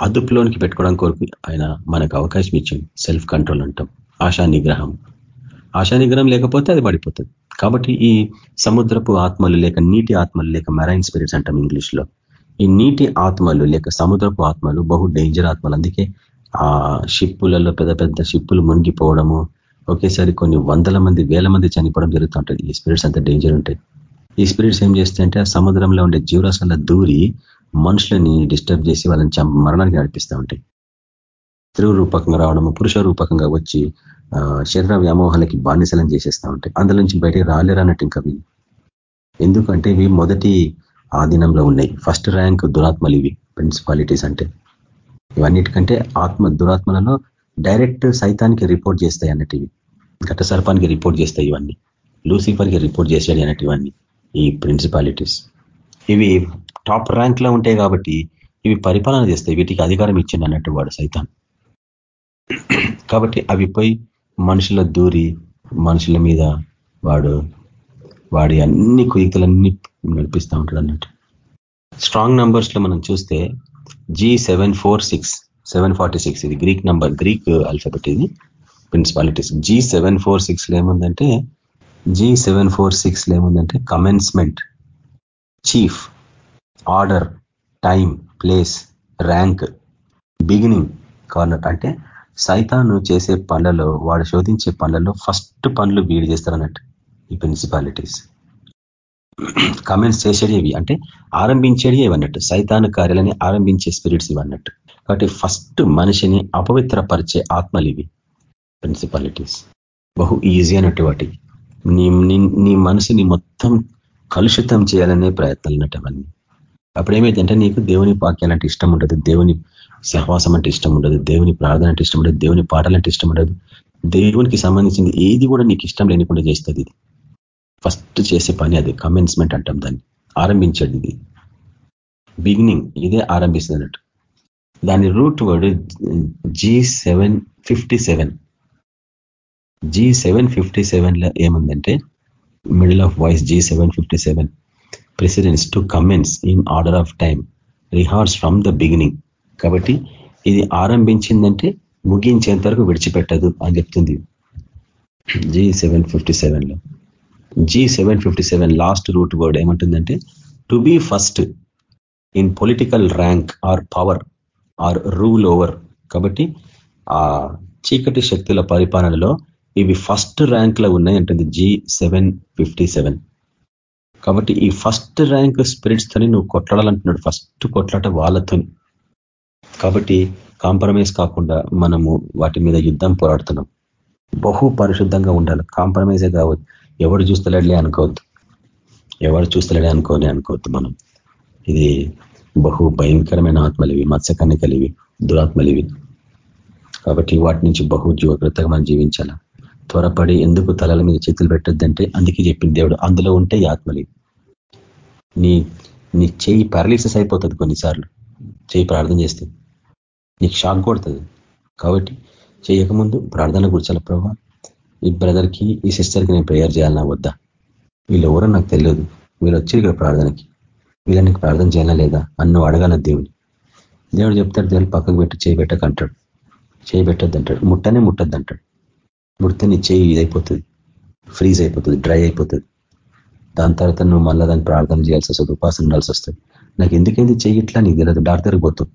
అదుపులోనికి పెట్టుకోవడం కొరకు ఆయన మనకు అవకాశం ఇచ్చింది సెల్ఫ్ కంట్రోల్ అంటాం. ఆశా నిగ్రహం. ఆశా నిగ్రహం లేకపోతే అది పడిపోతుంది. కాబట్టి ఈ సముద్రపు ఆత్మలు లేక నీటి ఆత్మలు లేక మెరైన్ స్పిరిట్స్ అంటాం ఇంగ్లీష్లో. ఈ నీటి ఆత్మలు లేక సముద్రపు ఆత్మలు బహు డేంజర్ ఆత్మలు. అందుకే ఆ షిప్పులలో పెద్ద పెద్ద షిప్పులు మునిగిపోవడము ఒకేసారి కొన్ని వందల మంది వేల మంది చనిపోవడం జరుగుతుంటుంది. ఈ స్పిరిట్స్ అంత డేంజర్ ఉంటాయి. ఈ స్పిరిట్స్ ఏం చేస్తాయంటే ఆ సముద్రంలో ఉండే జీవరాశుల దూరి మనుషులని డిస్టర్బ్ చేసి వాళ్ళని మరణానికి నడిపిస్తూ ఉంటాయి. స్త్రీ రూపకంగా రావడము పురుష రూపకంగా వచ్చి శరీర వ్యామోహాలకి బానిసలను చేసేస్తూ ఉంటాయి. అందులో నుంచి బయటకు రాలేరన్నట్టు ఇంకా ఎందుకంటే ఇవి మొదటి ఆధీనంలో ఉన్నాయి. ఫస్ట్ ర్యాంక్ దురాత్మలు ఇవి ప్రిన్సిపాలిటీస్ అంటే. ఇవన్నిటికంటే ఆత్మ దురాత్మలలో డైరెక్ట్ సైతానికి రిపోర్ట్ చేస్తాయి అన్నట్టు ఇవి. ఘట సర్పానికి రిపోర్ట్ చేస్తాయి ఇవన్నీ. లూసిఫర్కి రిపోర్ట్ చేసాడు అన్నట్టు ఇవన్నీ ఈ ప్రిన్సిపాలిటీస్ ఇవి టాప్ ర్యాంక్లో ఉంటాయి కాబట్టి ఇవి పరిపాలన చేస్తాయి. వీటికి అధికారం ఇచ్చింది అన్నట్టు వాడు సైతాన్. కాబట్టి అవి పోయి మనుషుల దూరి మనుషుల మీద వాడు వాడి అన్ని కుయుక్తులన్నీ నడిపిస్తూ ఉంటాడు అన్నట్టు. స్ట్రాంగ్ నంబర్స్లో మనం చూస్తే G seven four six seven forty six ఇది గ్రీక్ నంబర్ గ్రీక్ అల్ఫబెట్ ఇది principalities. G seven four six ఏముందంటే జీ సెవెన్ ఫోర్ సిక్స్ ఏముందంటే commencement chief. Order time place rank beginning corner అంటే సైతాను చేసే పనులలో వాడు శోధించే పనులలో ఫస్ట్ పనులు వీడు చేస్తారన్నట్టు ఈ ప్రిన్సిపాలిటీస్ కమెంట్స్ చేసేది ఇవి. అంటే ఆరంభించేది ఇవన్నట్టు సైతాను కార్యాలని ఆరంభించే స్పిరిట్స్ ఇవన్నట్టు కాబట్టి ఫస్ట్ మనిషిని అపవిత్రపరిచే ఆత్మలు ఇవి ప్రిన్సిపాలిటీస్ బహు ఈజీ అన్నట్టు వాటి. నీ నీ మనసుని మొత్తం కలుషితం చేయాలనే ప్రయత్నాలు అన్నట్టు అవన్నీ. అప్పుడు ఏమైందంటే నీకు దేవుని వాక్యాలంటే ఇష్టం ఉండదు దేవుని సహవాసం అంటే ఇష్టం ఉండదు దేవుని ప్రార్థన అంటే ఇష్టం ఉండదు దేవుని పాటలంటే ఇష్టం ఉండదు. దేవునికి సంబంధించింది ఏది కూడా నీకు ఇష్టం లేనికుండా చేస్తుంది ఇది. ఫస్ట్ చేసే పని అది కమెన్స్మెంట్ అంటాం దాన్ని ఆరంభించేది ఇది. బిగినింగ్ ఇదే ఆరంభిస్తుంది అన్నట్టు. దాని root word G seven fifty seven G seven fifty సెవెన్లో ఏముందంటే middle of voice G seven fifty seven precedence to commence in order of time rehearse from the beginning కాబట్టి ఇది ఆరంభించిందంటే ముగించేంత వరకు విడిచిపెట్టదు అని చెప్తుంది. జీ సెవెన్ ఫిఫ్టీ సెవెన్లో G seven fifty seven last root word ఏమంటుందంటే to be first in political rank or power or rule over కాబట్టి ఆ చీకటి శక్తుల పరిపాలనలో ఇవి ఫస్ట్ ర్యాంక్లో ఉన్నాయి అంటుంది జీ సెవెన్ ఫిఫ్టీ సెవెన్ కాబట్టి ఈ ఫస్ట్ ర్యాంక్ స్పిరిట్స్తోని నువ్వు కొట్లాడాలంటున్నాడు. ఫస్ట్ కొట్లాట వాళ్ళతో కాబట్టి కాంప్రమైజ్ కాకుండా మనము వాటి మీద యుద్ధం పోరాడుతున్నాం. బహు పరిశుద్ధంగా ఉండాలి. కాంప్రమైజే కావద్దు. ఎవడు చూస్తలేడులే అనుకోవద్దు. ఎవడు చూస్తలేడే అనుకోని అనుకోవద్దు మనం. ఇది బహు భయంకరమైన ఆత్మలివి మత్స్యకన్నికలివి దురాత్మలివి. కాబట్టి వాటి నుంచి బహు జాగ్రత్తగా మనం జీవించాలి. త్వరపడి ఎందుకు తలల మీద చేతులు పెట్టద్దంటే అందుకే చెప్పింది దేవుడు. అందులో ఉంటే ఈ ఆత్మలి నీ నీ చేయి పారలీసెస్ అయిపోతుంది కొన్నిసార్లు. చేయి ప్రార్థన చేస్తే. నీకు షాక్ కొడుతుంది. కాబట్టి చేయకముందు ప్రార్థన కూర్చోాల ప్రభావ ఈ బ్రదర్కి ఈ సిస్టర్కి నేను ప్రేయర్ చేయాలన్నా వద్దా. వీళ్ళు ఎవరో నాకు తెలియదు. వీళ్ళు వచ్చి ఇక్కడ ప్రార్థనకి. వీళ్ళని ప్రార్థన చేయాలా లేదా అన్ను అడగాల దేవుని. దేవుడు చెప్తాడు దేవుడు పక్కకు పెట్టి చేయి పెట్టకంటాడు చేయి పెట్టద్దు అంటాడు. ముట్టనే ముట్టద్దు అంటాడు. ముడితే నీ చేయి ఇదైపోతుంది. ఫ్రీజ్ అయిపోతుంది డ్రై అయిపోతుంది. దాని తర్వాత నువ్వు మళ్ళీ దాన్ని ప్రార్థన చేయాల్సి వస్తుంది ఉపాసన ఉండాల్సి వస్తుంది. నాకు ఎందుకైంది చెయ్యి ఇట్లా? నీకు తెలియదు డాక్టర్కి పోతావు.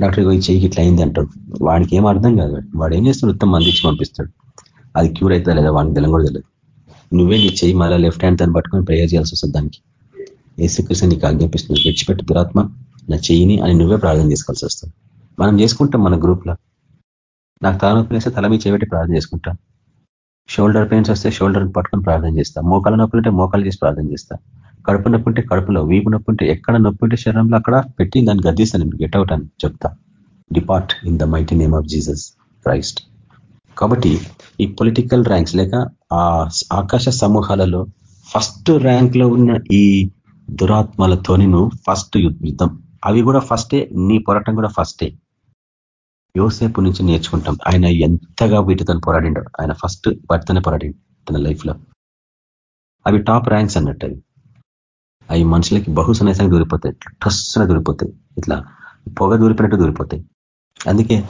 డాక్టర్ పోయి చెయ్యి ఇట్లా అయింది అంటాడు. వాడికి ఏం అర్థం కాదు వాడు. ఏం చేస్తాడు? ఉత్తమ మందించి పంపిస్తాడు. అది క్యూర్ అవుతుందా లేదా వాడికి తెలం కూడా తెలియదు. నువ్వే నీ చెయ్యి మళ్ళీ లెఫ్ట్ హ్యాండ్ దాన్ని పట్టుకొని ప్రేయర్ చేయాల్సి వస్తుంది దానికి. ఏసుకృష్ణ నీకు ఆజ్ఞాపిస్తుంది విడిచిపెట్టు దురాత్మ. నా చెయ్యిని అని నువ్వే ప్రార్థన చేసుకోవాల్సి వస్తుంది. మనం చేసుకుంటాం మన గ్రూప్లో నాకు తలనొప్పి వేస్తే తల మీ చేయబట్టి ప్రార్థన చేసుకుంటాం. షోల్డర్ పెయిన్స్ వస్తే షోల్డర్ పట్టుకొని ప్రార్థన చేస్తా. మోకాల నొప్పులు ఉంటే మోకాలు చేసి ప్రార్థన చేస్తా. కడుపు నొప్పి ఉంటే కడుపులో వీపు నొప్పి ఉంటే ఎక్కడ నొప్పి ఉంటే శరీరంలో అక్కడ పెట్టి దాన్ని గద్దీస్తాను గెట్ అవుట్ అని చెప్తా. Depart in the mighty name of Jesus Christ కాబట్టి ఈ పొలిటికల్ ర్యాంక్స్ లేక ఆ ఆకాశ సమూహాలలో ఫస్ట్ ర్యాంక్లో ఉన్న ఈ దురాత్మలతోని నువ్వు ఫస్ట్ యుద్ధం. అవి కూడా ఫస్టే నీ పోరాటం కూడా ఫస్టే యోసేపు నుంచి నేర్చుకుంటాం. ఆయన ఎంతగా వీటితో పోరాడిండో. ఆయన ఫస్ట్ వాటితోనే పోరాడిండు తన లైఫ్లో. అవి టాప్ ర్యాంక్స్ అన్నట్టు అవి. అవి మనుషులకి బహు సన్నిసంగా దూరిపోతాయి. ట్రస్సున దూరిపోతాయి. ఇట్లా పొగ దూరిపోయినట్టు దూరిపోతాయి. అందుకే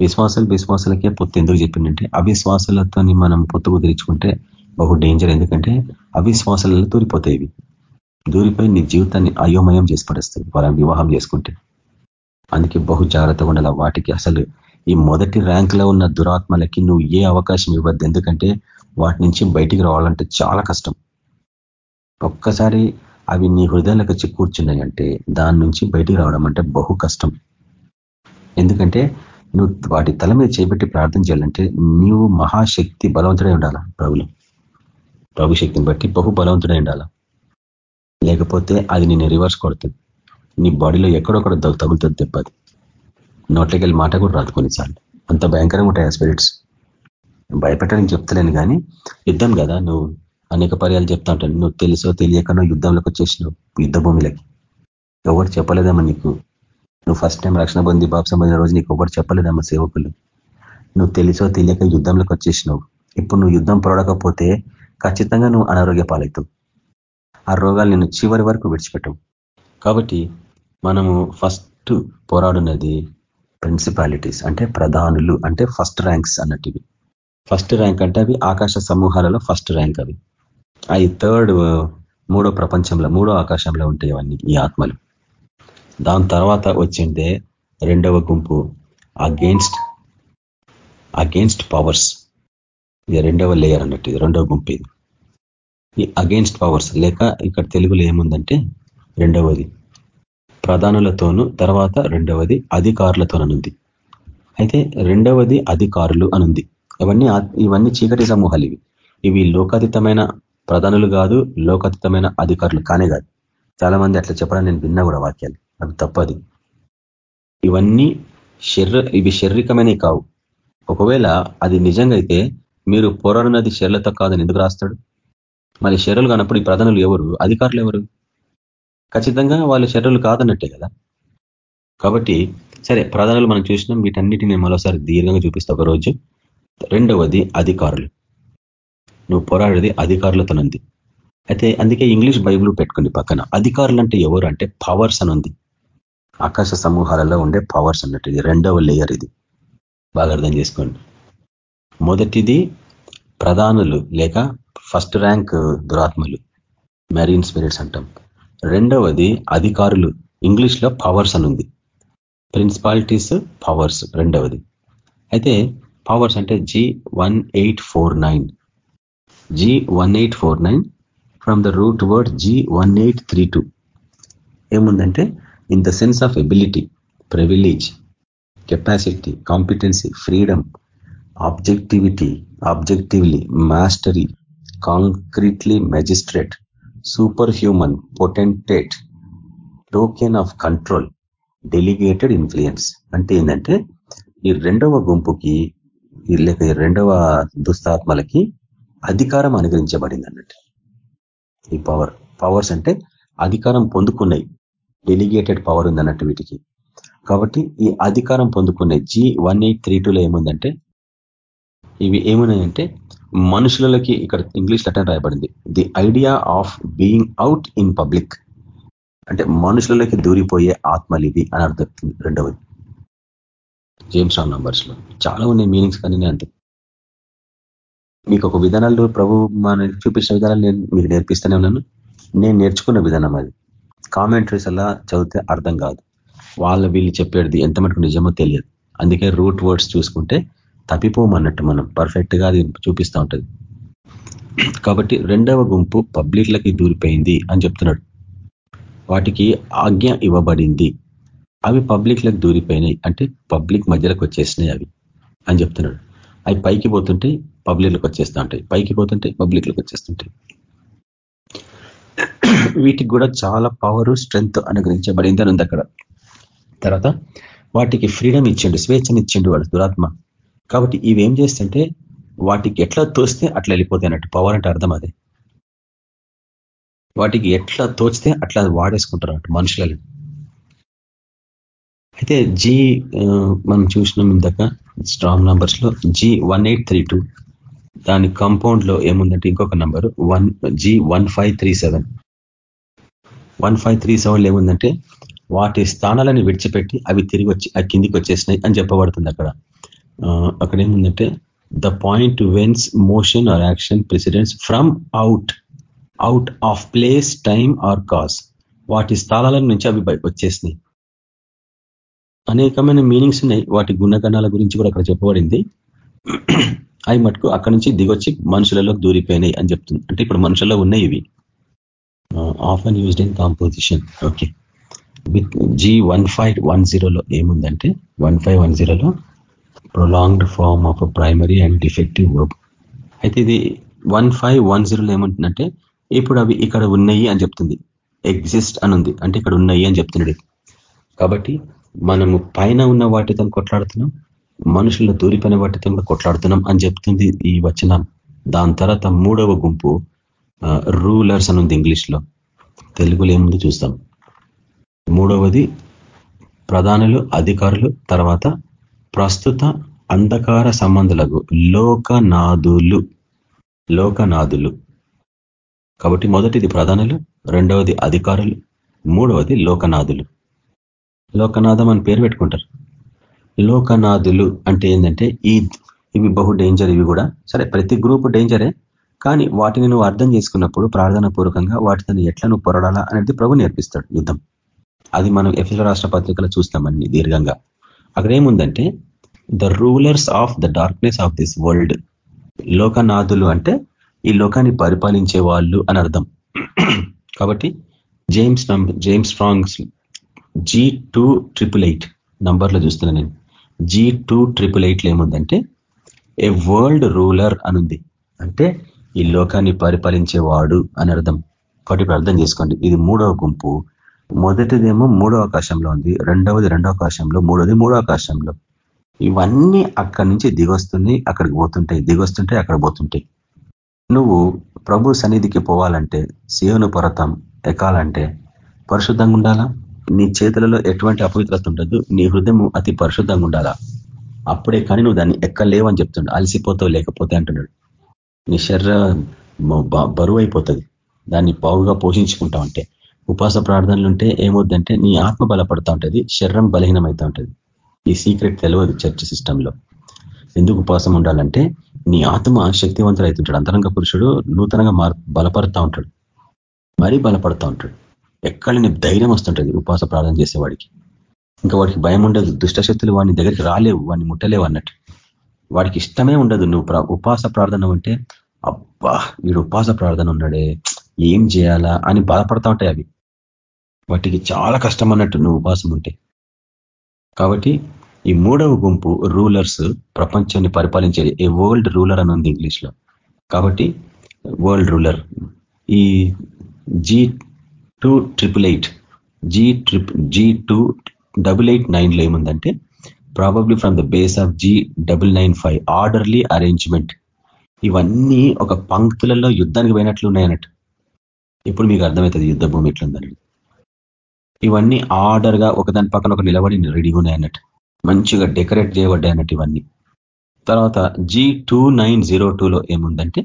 విశ్వాసాలు విశ్వాసాలకే పొత్తు ఎందుకు చెప్పిందంటే అవిశ్వాసాలతో మనం పొత్తు కుదిరించుకుంటే బహు డేంజర్ ఎందుకంటే అవిశ్వాసాలలో దూరిపోతాయి ఇవి. దూరిపోయి నీ జీవితాన్ని అయోమయం చేసి పడేస్తుంది వాళ్ళని వివాహం చేసుకుంటే. అందుకే బహు జాగ్రత్తగా ఉండాలి. వాటికి అసలు ఈ మొదటి ర్యాంక్లో ఉన్న దురాత్మలకి నువ్వు ఏ అవకాశం ఇవ్వద్దు. ఎందుకంటే వాటి నుంచి బయటికి రావాలంటే చాలా కష్టం. ఒక్కసారి అవి నీ హృదయంలోకి వచ్చి కూర్చున్నాయి అంటే దాని నుంచి బయటికి రావడం అంటే బహు కష్టం. ఎందుకంటే నువ్వు వాటి తల మీద చేపెట్టి ప్రార్థన చేయాలంటే నీవు మహాశక్తి బలవంతుడై ఉండాల ప్రభులు ప్రభు శక్తిని బట్టి బహు బలవంతుడై ఉండాల. లేకపోతే అది నేను రివర్స్ కొడుతుంది. నీ బాడీలో ఎక్కడొక్కడ తగులుతుంది దెబ్బది. నోట్లోకి వెళ్ళి మాట కూడా రాదు కొన్నిసార్లు. అంత భయంకరంగా ఉంటాయి స్పిరిట్స్. భయపెట్టడానికి చెప్తలేను కానీ యుద్ధం కదా నువ్వు. అనేక పర్యాలు చెప్తా ఉంటాను. నువ్వు తెలుసో తెలియక నువ్వు యుద్ధంలోకి వచ్చేసినావు యుద్ధ భూమిలకి. ఎవరు చెప్పలేదమ్మా నీకు. నువ్వు ఫస్ట్ టైం రక్షణ పొంది బాబు సంబంధించిన రోజు నీకు ఎవరు చెప్పలేదమ్మా సేవకులు. నువ్వు తెలుసో తెలియక యుద్ధంలోకి వచ్చేసినావు. ఇప్పుడు నువ్వు యుద్ధం పొడకపోతే ఖచ్చితంగా నువ్వు అనారోగ్య పాలవుతావు ఆ రోగాలు నేను చివరి వరకు విడిచిపెట్టవు. కాబట్టి మనము ఫస్ట్ పోరాడున్నది ప్రిన్సిపాలిటీస్ అంటే ప్రధానులు అంటే ఫస్ట్ ర్యాంక్స్ అన్నట్టు ఫస్ట్ ర్యాంక్ అంటే అవి ఆకాశ సమూహాలలో ఫస్ట్ ర్యాంక్ అవి. అవి థర్డ్ మూడో ప్రపంచంలో మూడో ఆకాశంలో ఉంటాయి అవన్నీ ఈ ఆత్మలు. దాని తర్వాత వచ్చిందే రెండవ గుంపు అగేన్స్ట్ అగేన్స్ట్ పవర్స్ ఇది రెండవ లేయర్ అన్నట్టు ఇది రెండవ గుంపు ఇది. ఈ అగేన్స్ట్ పవర్స్ లేక ఇక్కడ తెలుగులో ఏముందంటే రెండవది. ప్రధానులతోనూ తర్వాత రెండవది అధికారులతోననుంది. అయితే రెండవది అధికారులు అనుంది. ఇవన్నీ ఇవన్నీ చీకటి సమూహాలు ఇవి. ఇవి లోకాతీతమైన ప్రధానులు కాదు లోకాతీతమైన అధికారులు కానే కాదు. చాలా మంది అట్లా చెప్పడం నేను విన్నా కూడా వాక్యాలు. అది తప్పది. ఇవన్నీ శరీర ఇవి శారీరకమైనవి కావు. ఒకవేళ అది నిజంగా అయితే మీరు పోరాడినది శరీరతో కాదని ఎందుకు రాస్తాడు? మరి శరీరాలు కానప్పుడు ఈ ప్రధానులు ఎవరు? అధికారులు ఎవరు? ఖచ్చితంగా వాళ్ళు శరీరులు కాదన్నట్టే కదా? కాబట్టి సరే ప్రధానాలు మనం చూసినాం వీటన్నిటిని నేను మరోసారి దీర్ఘంగా చూపిస్తా ఒక రోజు రెండవది అధికారులు. నువ్వు పోరాడేది అధికారులతోనుంది. అయితే అందుకే ఇంగ్లీష్ బైబుల్ పెట్టుకుంది పక్కన. అధికారులు అంటే ఎవరు అంటే పవర్స్ అని ఉంది ఆకాశ సమూహాలలో ఉండే పవర్స్ అన్నట్టు. ఇది రెండవ లేయర్ ఇది. బాగా అర్థం చేసుకోండి. మొదటిది ప్రధానులు లేక ఫస్ట్ ర్యాంక్ దురాత్మలు. మెరీన్ స్పిరిట్స్ అంటాం. రెండవది అధికారులు. ఇంగ్లీష్లో పవర్స్ అని ఉంది. ప్రిన్సిపాలిటీస్ పవర్స్ రెండవది. అయితే పవర్స్ అంటే G one eight four nine G one eight four nine from the root word G one eight three two ఏముందంటే in the sense of ability privilege capacity competency freedom objectivity objectively mastery concretely magistrate super human potentate token of control delegated influence అంటే ఏంటంటే ఈ రెండవ గుంపుకి లేక ఈ రెండవ దుస్తాత్మలకి అధికారం అనుగ్రహించబడింది అన్నట్టు. ఈ పవర్ పవర్స్ అంటే అధికారం పొందుకున్నాయి. డెలిగేటెడ్ పవర్ ఉందన్నట్టు వీటికి. కాబట్టి ఈ అధికారం పొందుకున్నాయి. జీ వన్ ఎయిట్ త్రీ టూలో ఏముందంటే ఇవి ఏమున్నాయంటే మనుషులకి ఇక్కడ ఇంగ్లీష్ లెటర్ రాయబడింది. The idea of being out in public అంటే మనుషులకి దూరిపోయే ఆత్మలు ఇవి అని అర్థం రెండవది. జేమ్స్ ఆన్ నంబర్స్లో చాలా ఉన్నాయి మీనింగ్స్ కానీ అంతే. మీకు ఒక విధానాలు ప్రభు మన చూపించిన విధానాలు నేను మీకు నేర్పిస్తూనే ఉన్నాను. నేను నేర్చుకున్న విధానం అది. కామెంటరీస్ అలా చదివితే అర్థం కాదు. వాళ్ళ వీళ్ళు చెప్పేది ఎంత మటుకు నిజమో తెలియదు. అందుకే రూట్ వర్డ్స్ చూసుకుంటే తప్పిపోమన్నట్టు మనం పర్ఫెక్ట్గా అది చూపిస్తూ ఉంటుంది. కాబట్టి రెండవ గుంపు పబ్లిక్లకి దూరిపోయింది అని చెప్తున్నాడు. వాటికి ఆజ్ఞ ఇవ్వబడింది. అవి పబ్లిక్లకు దూరిపోయినాయి అంటే పబ్లిక్ మధ్యలోకి వచ్చేసినాయి అవి అని చెప్తున్నాడు. అవి పైకి పోతుంటే పబ్లిక్లకు వచ్చేస్తూ ఉంటాయి. పైకి పోతుంటే పబ్లిక్లకు వచ్చేస్తుంటాయి వీటికి కూడా చాలా పవర్ స్ట్రెంగ్త్ అనుగ్రహించబడింది అని ఉంది అక్కడ. తర్వాత వాటికి ఫ్రీడమ్ ఇచ్చిండు స్వేచ్ఛను ఇచ్చిండు వాడు దురాత్మ. కాబట్టి ఇవేం చేస్తుంటే వాటికి ఎట్లా తోస్తే అట్లా వెళ్ళిపోతాయి అన్నట్టు పవర్ అంటే అర్థం అదే. వాటికి ఎట్లా తోచితే అట్లా వాడేసుకుంటారు అన్నట్టు మనుషులని అయితే జీ మనం చూసినాం ఇందాక strong నంబర్స్లో G one eight three two దాని కాంపౌండ్లో ఏముందంటే ఇంకొక number one G one five three seven one five three seven ఏముందంటే వాటి స్థానాలను విడిచిపెట్టి అవి తిరిగి వచ్చి ఆ కిందికి వచ్చేసినాయి అని చెప్పబడుతుంది అక్కడ. అక్కడ ఏముందంటే the point whence motion or action precedents from out out of place time or cause వాటి స్థలాల నుంచి అవి వచ్చేసినాయి. అనేకమైన మీనింగ్స్ ఉన్నాయి. వాటి గుణగణాల గురించి కూడా అక్కడ చెప్పబడింది. అవి మటుకు అక్కడి నుంచి దిగొచ్చి మనుషులలో దూరిపోయినాయి అని చెప్తుంది. అంటే ఇప్పుడు మనుషుల్లో ఉన్నాయి ఇవి. Of and used in composition okay with G one five one జీరోలో ఏముందంటే వన్ ఫైవ్ వన్ జీరోలో prolonged form of primary and defective verb అయితే ఇది వన్ ఫైవ్ వన్ జీరోలో ఏమంటుందంటే ఇప్పుడు అవి ఇక్కడ ఉన్నాయి అని చెప్తుంది. ఎగ్జిస్ట్ అని ఉంది. అంటే ఇక్కడ ఉన్నాయి అని చెప్తున్నాడు. కాబట్టి మనము పైన ఉన్న వాటితో కొట్లాడుతున్నాం మనుషుల దూరిపోయిన వాటితో కూడా కొట్లాడుతున్నాం అని చెప్తుంది ఈ వచనం. దాని తర్వాత మూడవ గుంపు రూలర్స్ అని ఉంది ఇంగ్లీష్లో. తెలుగులో ఏముంది చూస్తాం. మూడవది ప్రధానులు అధికారులు తర్వాత ప్రస్తుత అంధకార సంబంధులకు లోకనాథులు లోకనాథులు. కాబట్టి మొదటిది ప్రధానులు రెండవది అధికారులు మూడవది లోకనాథులు. లోకనాథం అని పేరు పెట్టుకుంటారు. లోకనాథులు అంటే ఏంటంటే ఈ ఇవి బహు డేంజర్ ఇవి కూడా. సరే ప్రతి గ్రూప్ డేంజరే కానీ వాటిని నువ్వు అర్థం చేసుకున్నప్పుడు ప్రార్థన పూర్వకంగా వాటితో ఎట్లా నువ్వు పొరడాలా అనేది ప్రభు నేర్పిస్తాడు యుద్ధం. అది మనం ఎఫ్ఎల్ రాష్ట్ర పత్రికలో చూస్తామని దీర్ఘంగా. అక్కడ ఏముందంటే the rulers of the darkness of this world లోకనాథులు అంటే ఈ లోకాన్ని పరిపాలించే వాళ్ళు అని అర్థం. కాబట్టి James James Strong's G two triple eight నంబర్లో చూస్తున్నా నేను. జీ టూ ట్రిపుల్ ఎయిట్లో ఏముందంటే ఏ వరల్డ్ రూలర్ అనుంది. అంటే ఈ లోకాన్ని పరిపాలించేవాడు అని అర్థం. కాబట్టి ఇప్పుడు అర్థం చేసుకోండి. ఇది మూడవ గుంపు. మొదటిదేమో మూడో ఆకాశంలో ఉంది రెండవది రెండో ఆకాశంలో మూడోది మూడో ఆకాశంలో. ఇవన్నీ అక్కడి నుంచి దిగొస్తున్నాయి అక్కడికి పోతుంటాయి దిగొస్తుంటాయి అక్కడ పోతుంటాయి. నువ్వు ప్రభు సన్నిధికి పోవాలంటే శివను పర్వతం ఎక్కాలంటే పరిశుద్ధంగా ఉండాలా? నీ చేతులలో ఎటువంటి అపవిత్రత ఉండదు నీ హృదయం అతి పరిశుద్ధంగా ఉండాలా? అప్పుడే కానీ నువ్వు దాన్ని ఎక్కలేవని చెప్తుండ అలసిపోతావు లేకపోతే అంటున్నాడు. నీ శరీర బరువు అయిపోతుంది దాన్ని బాగుగా పోషించుకుంటా ఉంటే ఉపాస ప్రార్థనలు ఉంటే ఏమవుద్దంటే నీ ఆత్మ బలపడతా ఉంటుంది శరీరం బలహీనమవుతా ఉంటుంది. ఈ సీక్రెట్ తెలియదు చర్చ్ సిస్టంలో. ఎందుకు ఉపవాసం ఉండాలంటే నీ ఆత్మ శక్తివంతులు అవుతుంటాడు అంతరంగ పురుషుడు నూతనంగా బలపడతా ఉంటాడు. మరీ బలపడతా ఉంటాడు. ఎక్కడ నీ ధైర్యం వస్తుంటుంది ఉపవాస ప్రార్థన చేసేవాడికి. ఇంకా వాడికి భయం ఉండదు దుష్టశక్తులు వాడిని దగ్గరికి రాలేవు వాడిని ముట్టలేవు అన్నట్టు. వాడికి ఇష్టమే ఉండదు నువ్వు ఉపాస ప్రార్థన ఉంటే అబ్బా వీడు ఉపాస ప్రార్థన ఉన్నాడే ఏం చేయాలా అని బాధపడతా ఉంటాయి అవి. వాటికి చాలా కష్టం అన్నట్టు నువ్వు ఉపాసం ఉంటే. కాబట్టి ఈ మూడవ గుంపు రూలర్స్ ప్రపంచాన్ని పరిపాలించేది ఏ వరల్డ్ రూలర్ అని ఉంది ఇంగ్లీష్లో. కాబట్టి వరల్డ్ రూలర్. ఈ G two triple eight G trip G two double eight నైన్లో ఏముందంటే probably from the base of G double nine five orderly arrangement ఇవన్నీ ఒక పంక్తులలో యుద్ధానికి పోయినట్లు ఉన్నాయన్నట్టు. ఇప్పుడు మీకు అర్థమవుతుంది యుద్ధ భూమి ఎట్లుందని ఇవన్నీ ఆర్డర్గా ఒకదాని పక్కన ఒక నిలబడి రెడీగా ఉన్నాయన్నట్టు మంచిగా డెకరేట్ చేయబడ్డాయి అన్నట్టు ఇవన్నీ. తర్వాత జీ టూ నైన్ జీరో టూలో ఏముందంటే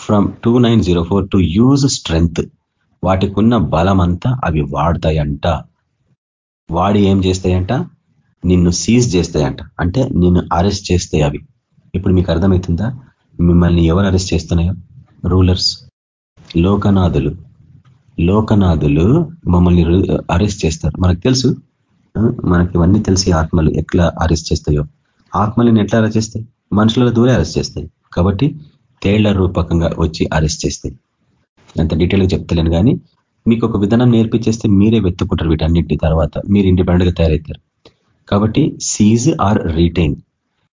from two nine zero four to use strength వాటికి ఉన్న బలం అంతా అవి వాడతాయంట. వాడి ఏం చేస్తాయంట? నిన్ను సీజ్ చేస్తాయంట. అంటే నిన్ను అరెస్ట్ చేస్తాయి అవి. ఇప్పుడు మీకు అర్థమవుతుందా మిమ్మల్ని ఎవరు అరెస్ట్ చేస్తున్నాయో? రూలర్స్ లోకనాథులు. లోకనాథులు మమ్మల్ని అరెస్ట్ చేస్తారు. మనకు తెలుసు మనకి ఇవన్నీ తెలిసి ఆత్మలు ఎట్లా అరెస్ట్ చేస్తాయో. ఆత్మలను ఎట్లా అరెస్ట్ చేస్తాయి? మనుషుల దూరే అరెస్ట్ చేస్తాయి. కాబట్టి తేళ్ళ రూపకంగా వచ్చి అరెస్ట్ చేస్తాయి. అంత డీటెయిల్గా చెప్తలేను కానీ మీకు ఒక విధానం నేర్పించేస్తే మీరే వెతుక్కుంటారు వీటన్నిటి తర్వాత. మీరు ఇండిపెండెంట్గా తయారవుతారు కాబట్టి సీజ్ ఆర్ రీటైన్.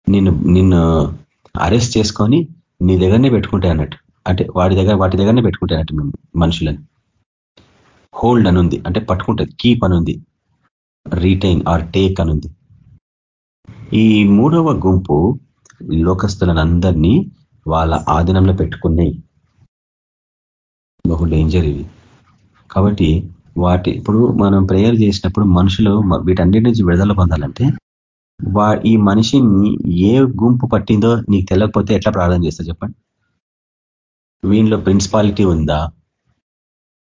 నిన్ను నిన్ను అరెస్ట్ చేసుకొని నీ దగ్గరనే పెట్టుకుంటాయి అన్నట్టు. అంటే వాడి దగ్గర వాటి దగ్గరనే పెట్టుకుంటాయి అన్నట్టు మనుషులని. హోల్డ్ అనుంది. అంటే పట్టుకుంటుంది. కీప్ అనుంది. రీటైన్ ఆర్ టేక్ అనుంది. ఈ మూడవ గుంపు లోకస్తులందరినీ వాళ్ళ ఆధీనంలో పెట్టుకున్నాయి బహు డేంజర్ ఇవి కాబట్టి వాటి ఇప్పుడు మనం ప్రేయర్ చేసినప్పుడు మనుషులు వీటన్నిటి నుంచి విడుదల పొందాలంటే వా ఈ మనిషిని ఏ గుంపు పట్టిందో నీకు తెలియకపోతే ఎట్లా ప్రార్థన చేస్తా చెప్పండి? వీళ్ళలో ప్రిన్సిపాలిటీ ఉందా?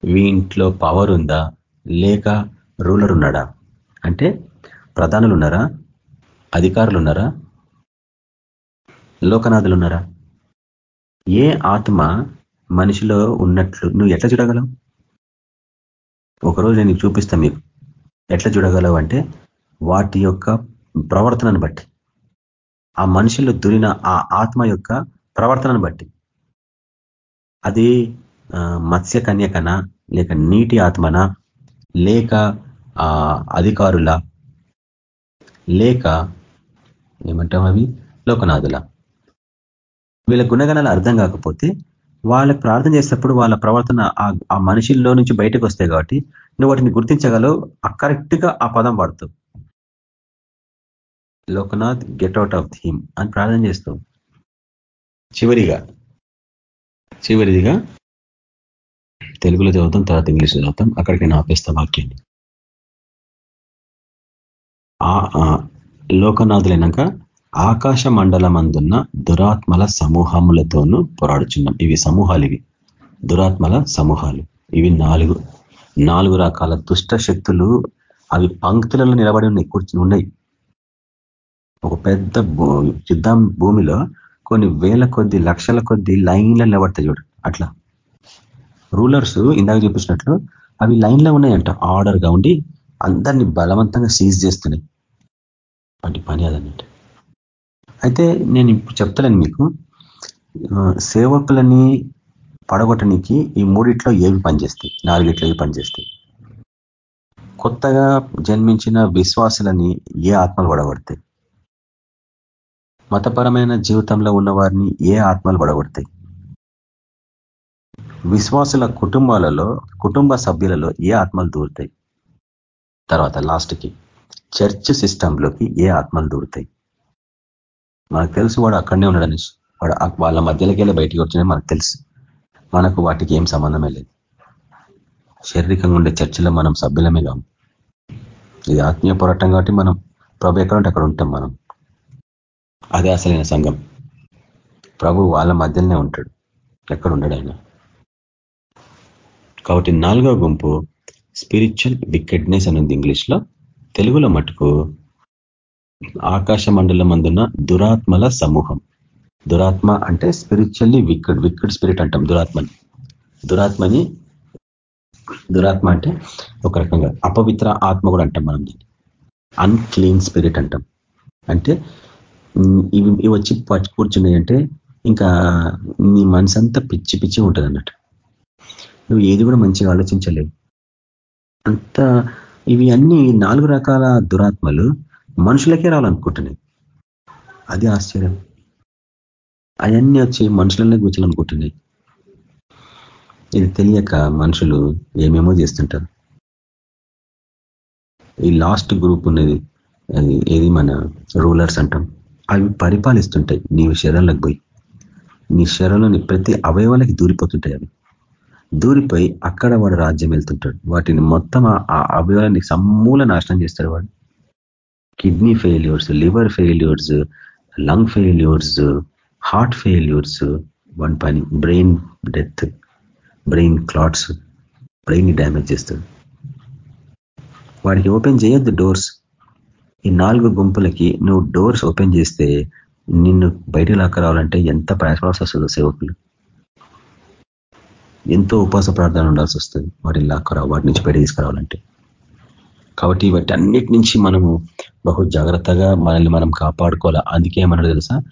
వీంట్లో పవర్ ఉందా? లేక రూలర్ ఉన్నాడా? అంటే ప్రధానులు ఉన్నారా? అధికారులు ఉన్నారా? లోకనాథులు ఉన్నారా? ఏ ఆత్మ మనిషిలో ఉన్నట్లు నువ్వు ఎట్లా చూడగలవు? ఒకరోజు నేను చూపిస్తా మీకు. ఎట్లా చూడగలవు అంటే వాటి యొక్క ప్రవర్తనను బట్టి. ఆ మనుషుల్లో దురిన ఆ ఆత్మ యొక్క ప్రవర్తనను బట్టి. అది మత్స్య కన్యకన లేక నీటి ఆత్మన లేక అధికారుల లేక ఏమంటాం అవి? లోకనాథుల. వీళ్ళ గుణగణాలు అర్థం కాకపోతే వాళ్ళకి ప్రార్థన చేసేటప్పుడు వాళ్ళ ప్రవర్తన ఆ మనుషుల్లో నుంచి బయటకు వస్తాయి కాబట్టి నువ్వు వాటిని గుర్తించగలవు కరెక్ట్గా ఆ పదం వాడుతావు. లోకనాథ్ గెట్ అవుట్ ఆఫ్ థీమ్ అని ప్రార్థన చేస్తావు. చివరిగా చివరిదిగా తెలుగులో చదువుతాం తర్వాత ఇంగ్లీష్లో చదువుతాం. అక్కడికి నేను ఆపేస్తా వాక్యాన్ని. లోకనాథులైనాక ఆకాశ మండలమందున్న దురాత్మల సమూహములతోనూ పోరాడుచున్నాం. ఇవి సమూహాలు ఇవి. దురాత్మల సమూహాలు. ఇవి నాలుగు. నాలుగు రకాల దుష్ట శక్తులు. అవి పంక్తులలో నిలబడి ఉన్నాయి కూర్చుని ఉన్నాయి. ఒక పెద్ద యుద్ధం భూమిలో కొన్ని వేల కొద్ది లక్షల కొద్ది లైన్లో నిలబడతాయి చూడు. అట్లా. రూలర్స్ ఇందాక చూపించినట్లు అవి లైన్లో ఉన్నాయంట. ఆర్డర్గా ఉండి అందరినీ బలవంతంగా సీజ్ చేస్తున్నాయి. వాటి పని అదన్నట్టు అయితే నేను ఇప్పుడు చెప్తలేను మీకు. సేవకులని పడగొట్టడానికి ఈ మూడిట్లో ఏవి పనిచేస్తాయి? నాలుగిట్లో ఏవి పనిచేస్తాయి. కొత్తగా జన్మించిన విశ్వాసులని ఏ ఆత్మలు పడగొడతాయి? మతపరమైన జీవితంలో ఉన్న వారిని ఏ ఆత్మలు పడగొడతాయి? విశ్వాసుల కుటుంబాలలో కుటుంబ సభ్యులలో ఏ ఆత్మలు దూరుతాయి? తర్వాత లాస్ట్కి చర్చ్ సిస్టంలోకి ఏ ఆత్మలు దూరుతాయి? మనకు తెలుసు వాడు అక్కడనే ఉన్నాడని వాడు వాళ్ళ మధ్యలోకి వెళ్ళి బయటికి వచ్చినాయి మనకు తెలుసు. మనకు వాటికి ఏం సంబంధమే లేదు. శారీరకంగా ఉండే చర్చలో మనం సభ్యులమే కాము. ఇది ఆత్మీయ పోరాటం కాబట్టి మనం ప్రభు ఎక్కడ ఉంటే అక్కడ ఉంటాం మనం. అదే అసలైన సంఘం. ప్రభు వాళ్ళ మధ్యలోనే ఉంటాడు. ఎక్కడ ఉండడు ఆయన. కాబట్టి నాలుగో గుంపు స్పిరిచువల్ వికెడ్నెస్ అని ఉంది ఇంగ్లీష్లో. తెలుగులో మటుకు ఆకాశ మండలం అందున్న దురాత్మల సమూహం. దురాత్మ అంటే స్పిరిచువల్లీ విక్కడ్ విక్కడ్ స్పిరిట్ అంటాం దురాత్మని. దురాత్మని దురాత్మ అంటే ఒక రకంగా అపవిత్ర ఆత్మ కూడా అంటాం మనం దీన్ని. అన్క్లీన్ స్పిరిట్ అంటాం. అంటే ఇవి ఇవి వచ్చి కూర్చున్నాయి అంటే ఇంకా నీ మనసంతా పిచ్చి పిచ్చి ఉంటుంది అన్నట్టు నువ్వు ఏది కూడా మంచిగా ఆలోచించలేవు. అంత ఇవి అన్ని నాలుగు రకాల దురాత్మలు మనుషులకే రావాలనుకుంటున్నాయి. అది ఆశ్చర్యం. అవన్నీ వచ్చి మనుషులనే కూర్చోాలనుకుంటున్నాయి ఇది తెలియక మనుషులు ఏమేమో చేస్తుంటారు. ఈ లాస్ట్ గ్రూప్ ఉన్నది ఏది మన రూలర్స్ అంటాం. అవి పరిపాలిస్తుంటాయి. నీ శరీరంలోకి పోయి. నీ శరీరంలోని ప్రతి అవయవాలకి దూరిపోతుంటాయి అవి. దూరిపోయి అక్కడ వాడు రాజ్యం వెళ్తుంటాడు. వాటిని మొత్తం ఆ అవయవాన్ని సమూల నాశనం చేస్తాడు వాడు. Kidney failures liver failures lung failures heart failures one పని brain death brain clots brain damage చేస్తాడు. వాడికి ఓపెన్ చేయొద్దు డోర్స్. ఈ నాలుగు గుంపులకి నువ్వు డోర్స్ ఓపెన్ చేస్తే నిన్ను బయట లాక్క రావాలంటే ఎంత ప్రయాసపడాల్సి వస్తుందో సేవకులు. ఎంతో ఉపాస ప్రార్థన ఉండాల్సి వస్తుంది. వాటిని లాక్కరావు వాటి నుంచి బయట తీసుకురావాలంటే. కాబట్టి వాటి అన్నిటి నుంచి మనము బహు జాగ్రత్తగా మనల్ని మనం కాపాడుకోవాలా. అందుకే ఏమన్నాడు తెలుసా?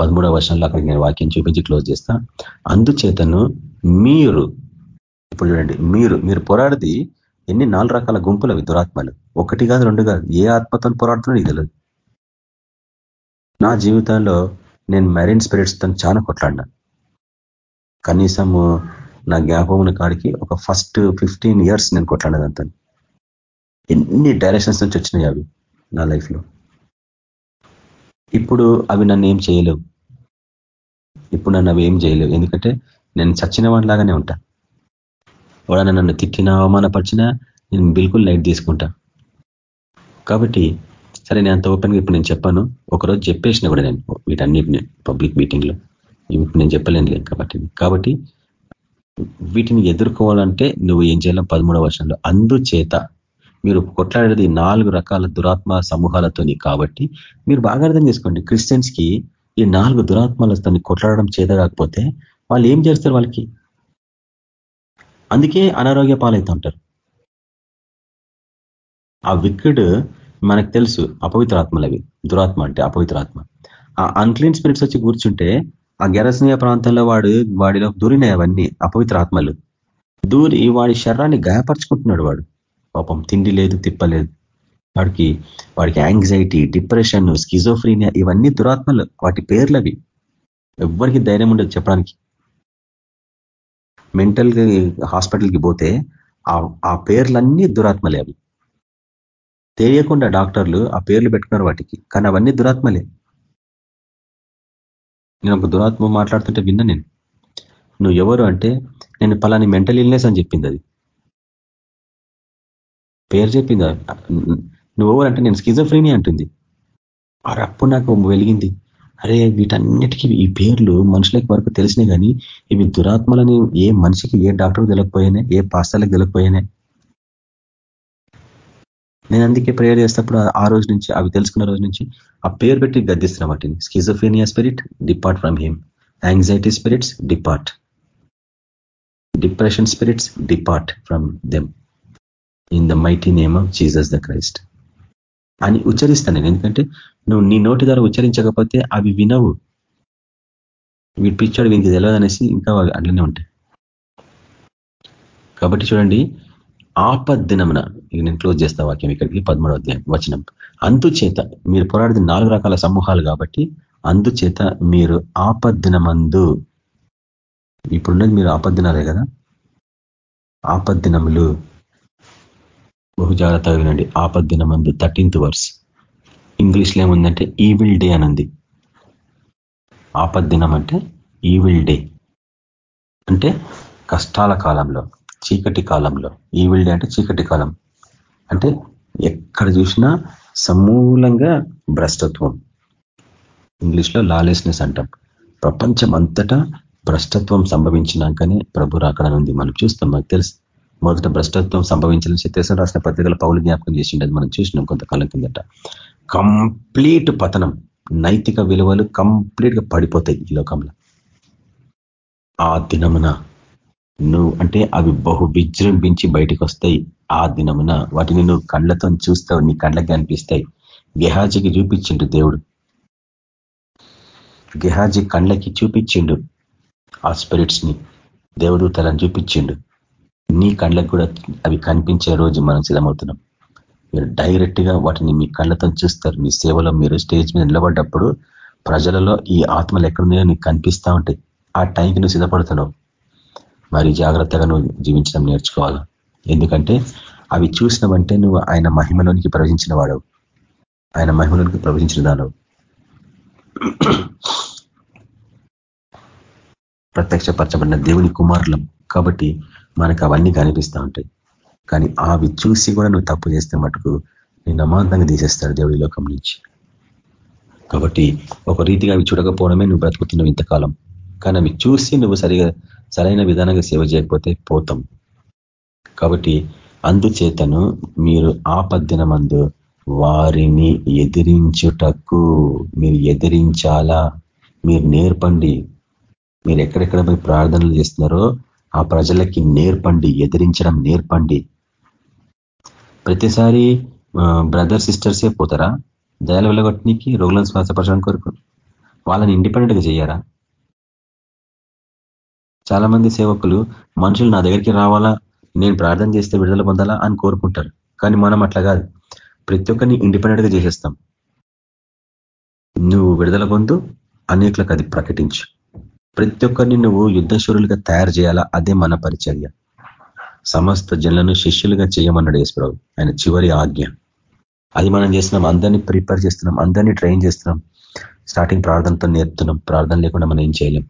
పదమూడవ వర్షంలో అక్కడికి నేను వాక్యం చూపించి క్లోజ్ చేస్తా. అందుచేతను మీరు ఇప్పుడు చూడండి మీరు మీరు పోరాడిది ఎన్ని నాలుగు రకాల గుంపులు అవి? దురాత్మలు. ఒకటి కాదు రెండు కాదు. ఏ ఆత్మతో పోరాడుతున్నా ఇది తెలియదు నా జీవితంలో నేను మెరైన్ స్పిరిట్స్తో చాలా కొట్లాడినా. కనీసము నా జ్ఞాపకం కాడికి ఒక ఫస్ట్ ఫిఫ్టీన్ ఇయర్స్ నేను కొట్లాడేదంతా ఎన్ని డైరెక్షన్స్ నుంచి వచ్చినాయి అవి నా లైఫ్లో ఇప్పుడు అవి నన్ను ఏం చేయలేవు. ఇప్పుడు నన్ను అవి ఏం చేయలేవు. ఎందుకంటే నేను చచ్చిన వాడిలాగానే ఉంటా. ఎవడన్నా నన్ను తిట్టినా అవమానపరిచినా నేను బిల్కుల్ లైట్ తీసుకుంటా. కాబట్టి సరే నేను అంత ఓపెన్గా ఇప్పుడు నేను చెప్పాను. ఒకరోజు చెప్పేసిన కూడా నేను వీటన్నిటిని పబ్లిక్ మీటింగ్లో ఇప్పుడు నేను చెప్పలేను కాబట్టి. కాబట్టి వీటిని ఎదుర్కోవాలంటే నువ్వు ఏం చేయాలి? పదమూడవ వర్షంలో అందుచేత మీరు కొట్లాడేది నాలుగు రకాల దురాత్మ సమూహాలతోని కాబట్టి మీరు బాగా అర్థం చేసుకోండి. క్రిస్టియన్స్కి ఈ నాలుగు దురాత్మలతో కొట్లాడడం చేత కాకపోతే వాళ్ళు ఏం చేస్తారు వాళ్ళకి? అందుకే అనారోగ్య పాలవుతూ ఉంటారు. ఆ విక్కిడ్ మనకు తెలుసు అపవిత్ర ఆత్మలవి దురాత్మ అంటే అపవిత్ర ఆత్మ ఆ అన్క్లీన్ స్పిరిట్స్ వచ్చి కూర్చుంటే ఆ గెరస్నీయ ప్రాంతంలో వాడు వాడిలో దూరినాయి అవన్నీ అపవిత్ర ఆత్మలు. దూరి వాడి శరీరాన్ని గాయపరుచుకుంటున్నాడు వాడు. పాపం తిండి లేదు తిప్పలేదు వాడికి వాడికి యాంగ్జైటీ డిప్రెషన్ స్కిజోఫ్రీనియా ఇవన్నీ దురాత్మలు. వాటి పేర్లవి. ఎవ్వరికి ధైర్యం ఉండదు చెప్పడానికి. మెంటల్ హాస్పిటల్కి పోతే ఆ పేర్లన్నీ దురాత్మలే అవి. తెలియకుండా డాక్టర్లు ఆ పేర్లు పెట్టుకున్నారు వాటికి. కానీ అవన్నీ దురాత్మలే. నేను ఒక దురాత్మ మాట్లాడుతుంటే విన్నా నేను. నువ్వు ఎవరు అంటే నేను పలాని మెంటల్ ఇల్నెస్ అని చెప్పింది అది. పేరు చెప్పింది నువ్వు ఎవరు అంటే నేను స్కిజోఫ్రీని అంటుంది. అప్పుడు నాకు వెలిగింది. అరే వీటన్నిటికీ ఈ పేర్లు మనుషులకి వరకు తెలిసినాయి కానీ ఇవి దురాత్మలని ఏ మనిషికి ఏ డాక్టర్కి తెలియకపోయానే ఏ పాస్తాలకు తెలియకపోయానే నేను అందుకే ప్రేయర్ చేసేటప్పుడు ఆ రోజు నుంచి అవి తెలుసుకున్న రోజు నుంచి ఆ పేరు పెట్టి గద్దిస్తున్న వాటిని. Schizophrenia spirit depart from him anxiety spirits depart depression spirits depart from them in the mighty name of Jesus the Christ అని ఉచ్చరిస్తాను నేను. ఎందుకంటే నువ్వు నీ నోటి ద్వారా ఉచ్చరించకపోతే అవి వినవు. వీటి పిచ్చాడు వీనికి తెలియదు అనేసి ఇంకా అట్లనే ఉంటాయి. కాబట్టి చూడండి ఆపద్దినమున ఇక నేను క్లోజ్ చేస్తా వాక్యం ఇక్కడికి పదమూడవ అధ్యాయం వచనం. అందుచేత మీరు పోరాడిది నాలుగు రకాల సమూహాలు కాబట్టి అందుచేత మీరు ఆపద్దినమందు. ఇప్పుడున్నది మీరు ఆపద్దినాలే కదా? ఆపద్దినములు. బహు జాగ్రత్తగా వినండి. ఆపద్దినమందు థర్టీన్త్ వర్స్. ఇంగ్లీష్లో ఏముందంటే ఈవిల్ డే అనుంది. ఆపద్దినం అంటే ఈవిల్ డే అంటే కష్టాల కాలంలో. చీకటి కాలంలో. ఈవిల్ డే అంటే చీకటి కాలం. అంటే ఎక్కడ చూసినా సమూలంగా భ్రష్టత్వం. ఇంగ్లీష్లో లాలెస్నెస్ అంటాం. ప్రపంచం అంతటా భ్రష్టత్వం సంభవించినాకనే ప్రభు రాకడ ఉంది మనం చూస్తాం. మాకు తెలుసు. మొదట భ్రష్టత్వం సంభవించిన చిత్తేశ్వర రాసిన పత్రికల పౌలు జ్ఞాపకం చేసిండేది మనం చూసినాం కొంతకాలం కిందట. కంప్లీట్ పతనం నైతిక విలువలు కంప్లీట్గా పడిపోతాయి ఈ లోకంలో. ఆ దినమున నువ్వు అంటే అవి బహు విజృంభించి బయటకు వస్తాయి ఆ దినమున వాటిని నువ్వు కళ్ళతో చూస్తావు నీ కళ్ళకి కనిపిస్తాయి గెహాజీకి చూపించిండు దేవుడు. గెహాజీ కళ్ళకి చూపించిండు ఆ స్పిరిట్స్ని దేవుడు దేవదూతలను చూపించిండు. నీ కళ్ళకు కూడా అవి కనిపించే రోజు మనం సిద్ధమవుతున్నాం. మీరు డైరెక్ట్గా వాటిని మీ కళ్ళతో చూస్తారు. మీ సేవలో మీరు స్టేజ్ మీద నిలబడ్డప్పుడు ప్రజలలో ఈ ఆత్మలు ఎక్కడున్నాయో నీకు కనిపిస్తూ ఉంటాయి. ఆ టైంకి నువ్వు సిద్ధపడుతున్నావు. మరి జాగ్రత్తగా నువ్వు జీవించడం నేర్చుకోవాలి. ఎందుకంటే అవి చూసినవంటే నువ్వు ఆయన మహిమలోనికి ప్రవచించిన వాడవు. ఆయన మహిమలోనికి ప్రవచించిన దానవు. ప్రత్యక్షపరచబడిన దేవుని కుమారులం. కాబట్టి మనకు అవన్నీ కనిపిస్తూ ఉంటాయి. కానీ అవి చూసి కూడా నువ్వు తప్పు చేస్తే మటుకు నేను అమాంతంగా తీసేస్తాడు దేవుడి లోకం నుంచి. కాబట్టి ఒక రీతిగా అవి చూడకపోవడమే నువ్వు బ్రతుకుతున్నావు ఇంతకాలం. కానీ అవి చూసి నువ్వు సరిగా సరైన విధానంగా సేవ చేయకపోతే పోతాం. కాబట్టి అందుచేతను మీరు ఆపద్దిన మందు వారిని ఎదిరించుటకు మీరు ఎదిరించాలా? మీరు నేర్పండి. మీరు ఎక్కడెక్కడ పోయి ప్రార్థనలు చేస్తున్నారో ఆ ప్రజలకి నేర్పండి ఎదిరించడం నేర్పండి. ప్రతిసారి బ్రదర్ సిస్టర్సే పోతారా? దయాల వెళ్ళగొట్టనికి రోగులను శ్వాసపరచడం కొరకు? వాళ్ళని ఇండిపెండెంట్గా చేయరా? చాలా మంది సేవకులు మనుషులు నా దగ్గరికి రావాలా? నేను ప్రార్థన చేస్తే విడుదల పొందాలా? అని కోరుకుంటారు. కానీ మనం అట్లా కాదు. ప్రతి ఒక్కరిని ఇండిపెండెంట్గా చేసేస్తాం. నువ్వు విడుదల పొందు అనేకులకు అది ప్రకటించు. ప్రతి ఒక్కరిని నువ్వు యుద్ధశూరులుగా తయారు చేయాలా? అదే మన పరిచర్య. సమస్త జనులను శిష్యులుగా చేయమన్నాడు యేసుప్రభు. ఆయన చివరి ఆజ్ఞ. అది మనం చేస్తున్నాం. అందరినీ ప్రిపేర్ చేస్తున్నాం. అందరినీ ట్రైన్ చేస్తున్నాం. స్టార్టింగ్ ప్రార్థనతో నేర్పుతున్నాం. ప్రార్థన లేకుండా మనం ఏం చేయలేం.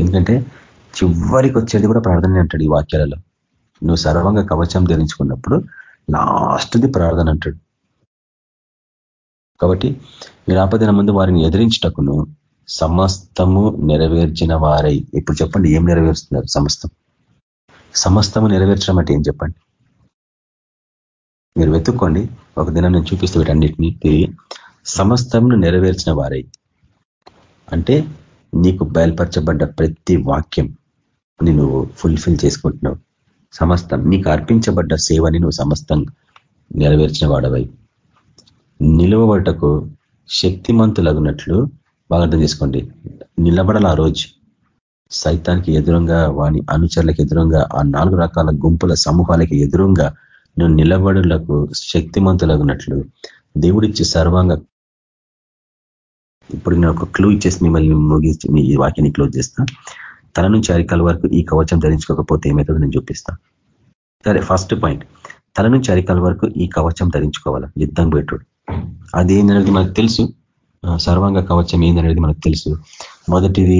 ఎందుకంటే చివరికి వచ్చేది కూడా ప్రార్థన అంటాడు ఈ వాక్యాలలో. నువ్వు సర్వంగా కవచం ధరించుకున్నప్పుడు లాస్ట్ది ప్రార్థన అంటాడు. కాబట్టి మీరు ముందు వారిని ఎదిరించటకును సమస్తము నెరవేర్చిన వారై. ఇప్పుడు చెప్పండి ఏం నెరవేరుస్తున్నారు సమస్తం? సమస్తము నెరవేర్చడం అంటే ఏం చెప్పండి? మీరు వెతుక్కోండి ఒక దినం నేను చూపిస్తూ వీటన్నిటినీ. తిరిగి సమస్తమును నెరవేర్చిన వారై. అంటే నీకు బయలుపరచబడ్డ ప్రతి వాక్యం. నువ్వు ఫుల్ఫిల్ చేసుకుంటున్నావు. సమస్తం నీకు అర్పించబడ్డ సేవని నువ్వు సమస్తం నెరవేర్చిన వాడవై. నిలవబడటకు శక్తిమంతులగునట్లు బాగా అర్థం చేసుకోండి. నిలబడాలి ఆ రోజు. సైతానికి ఎదురుగా వాని అనుచరులకు ఎదురుగా ఆ నాలుగు రకాల గుంపుల సమూహాలకి ఎదురుగా నువ్వు నిలబడులకు శక్తిమంతులగునట్లు దేవుడిచ్చి సర్వాంగ ఇప్పుడు నేను ఒక క్లూ ఇచ్చేసి మిమ్మల్ని ముగించి మీ వాక్యాన్ని క్లోజ్ చేస్తా. తల నుంచి అరికాల వరకు ఈ కవచం ధరించుకోకపోతే ఏమవుతుందో నేను చూపిస్తాను సరే ఫస్ట్ పాయింట్ తల నుంచి అరికాల వరకు ఈ కవచం ధరించుకోవాలి? యుద్ధం పెట్టుడు అది ఏందనేది మనకు తెలుసు. సర్వాంగ కవచం ఏందనేది మనకు తెలుసు. మొదటిది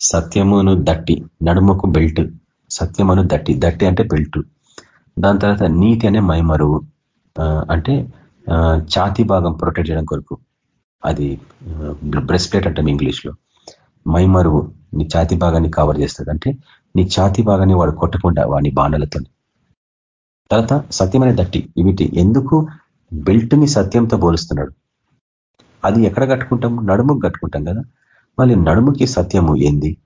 సత్యమును దట్టి నడుముకు బెల్ట్ సత్యమును దట్టి. దట్టి అంటే బెల్ట్ దాని తర్వాత నీతి అనే మైమరువు. అంటే ఛాతీ భాగం ప్రొటెక్ట్ చేయడం కొరకు. అది బ్రెస్ప్లేట్ అంటాం ఇంగ్లీష్లో. మైమరువు. నీ ఛాతి భాగాన్ని కవర్ చేస్తుంది. అంటే నీ ఛాతి భాగాన్ని వాడు కొట్టకుండా వాడి బాణలతో తర్వాత సత్యమైన దట్టి వీటి ఎందుకు బెల్ట్ని సత్యంతో పోలుస్తున్నాడు? అది ఎక్కడ కట్టుకుంటాం? నడుముకు కట్టుకుంటాం కదా. మళ్ళీ నడుముకి సత్యము ఏంది?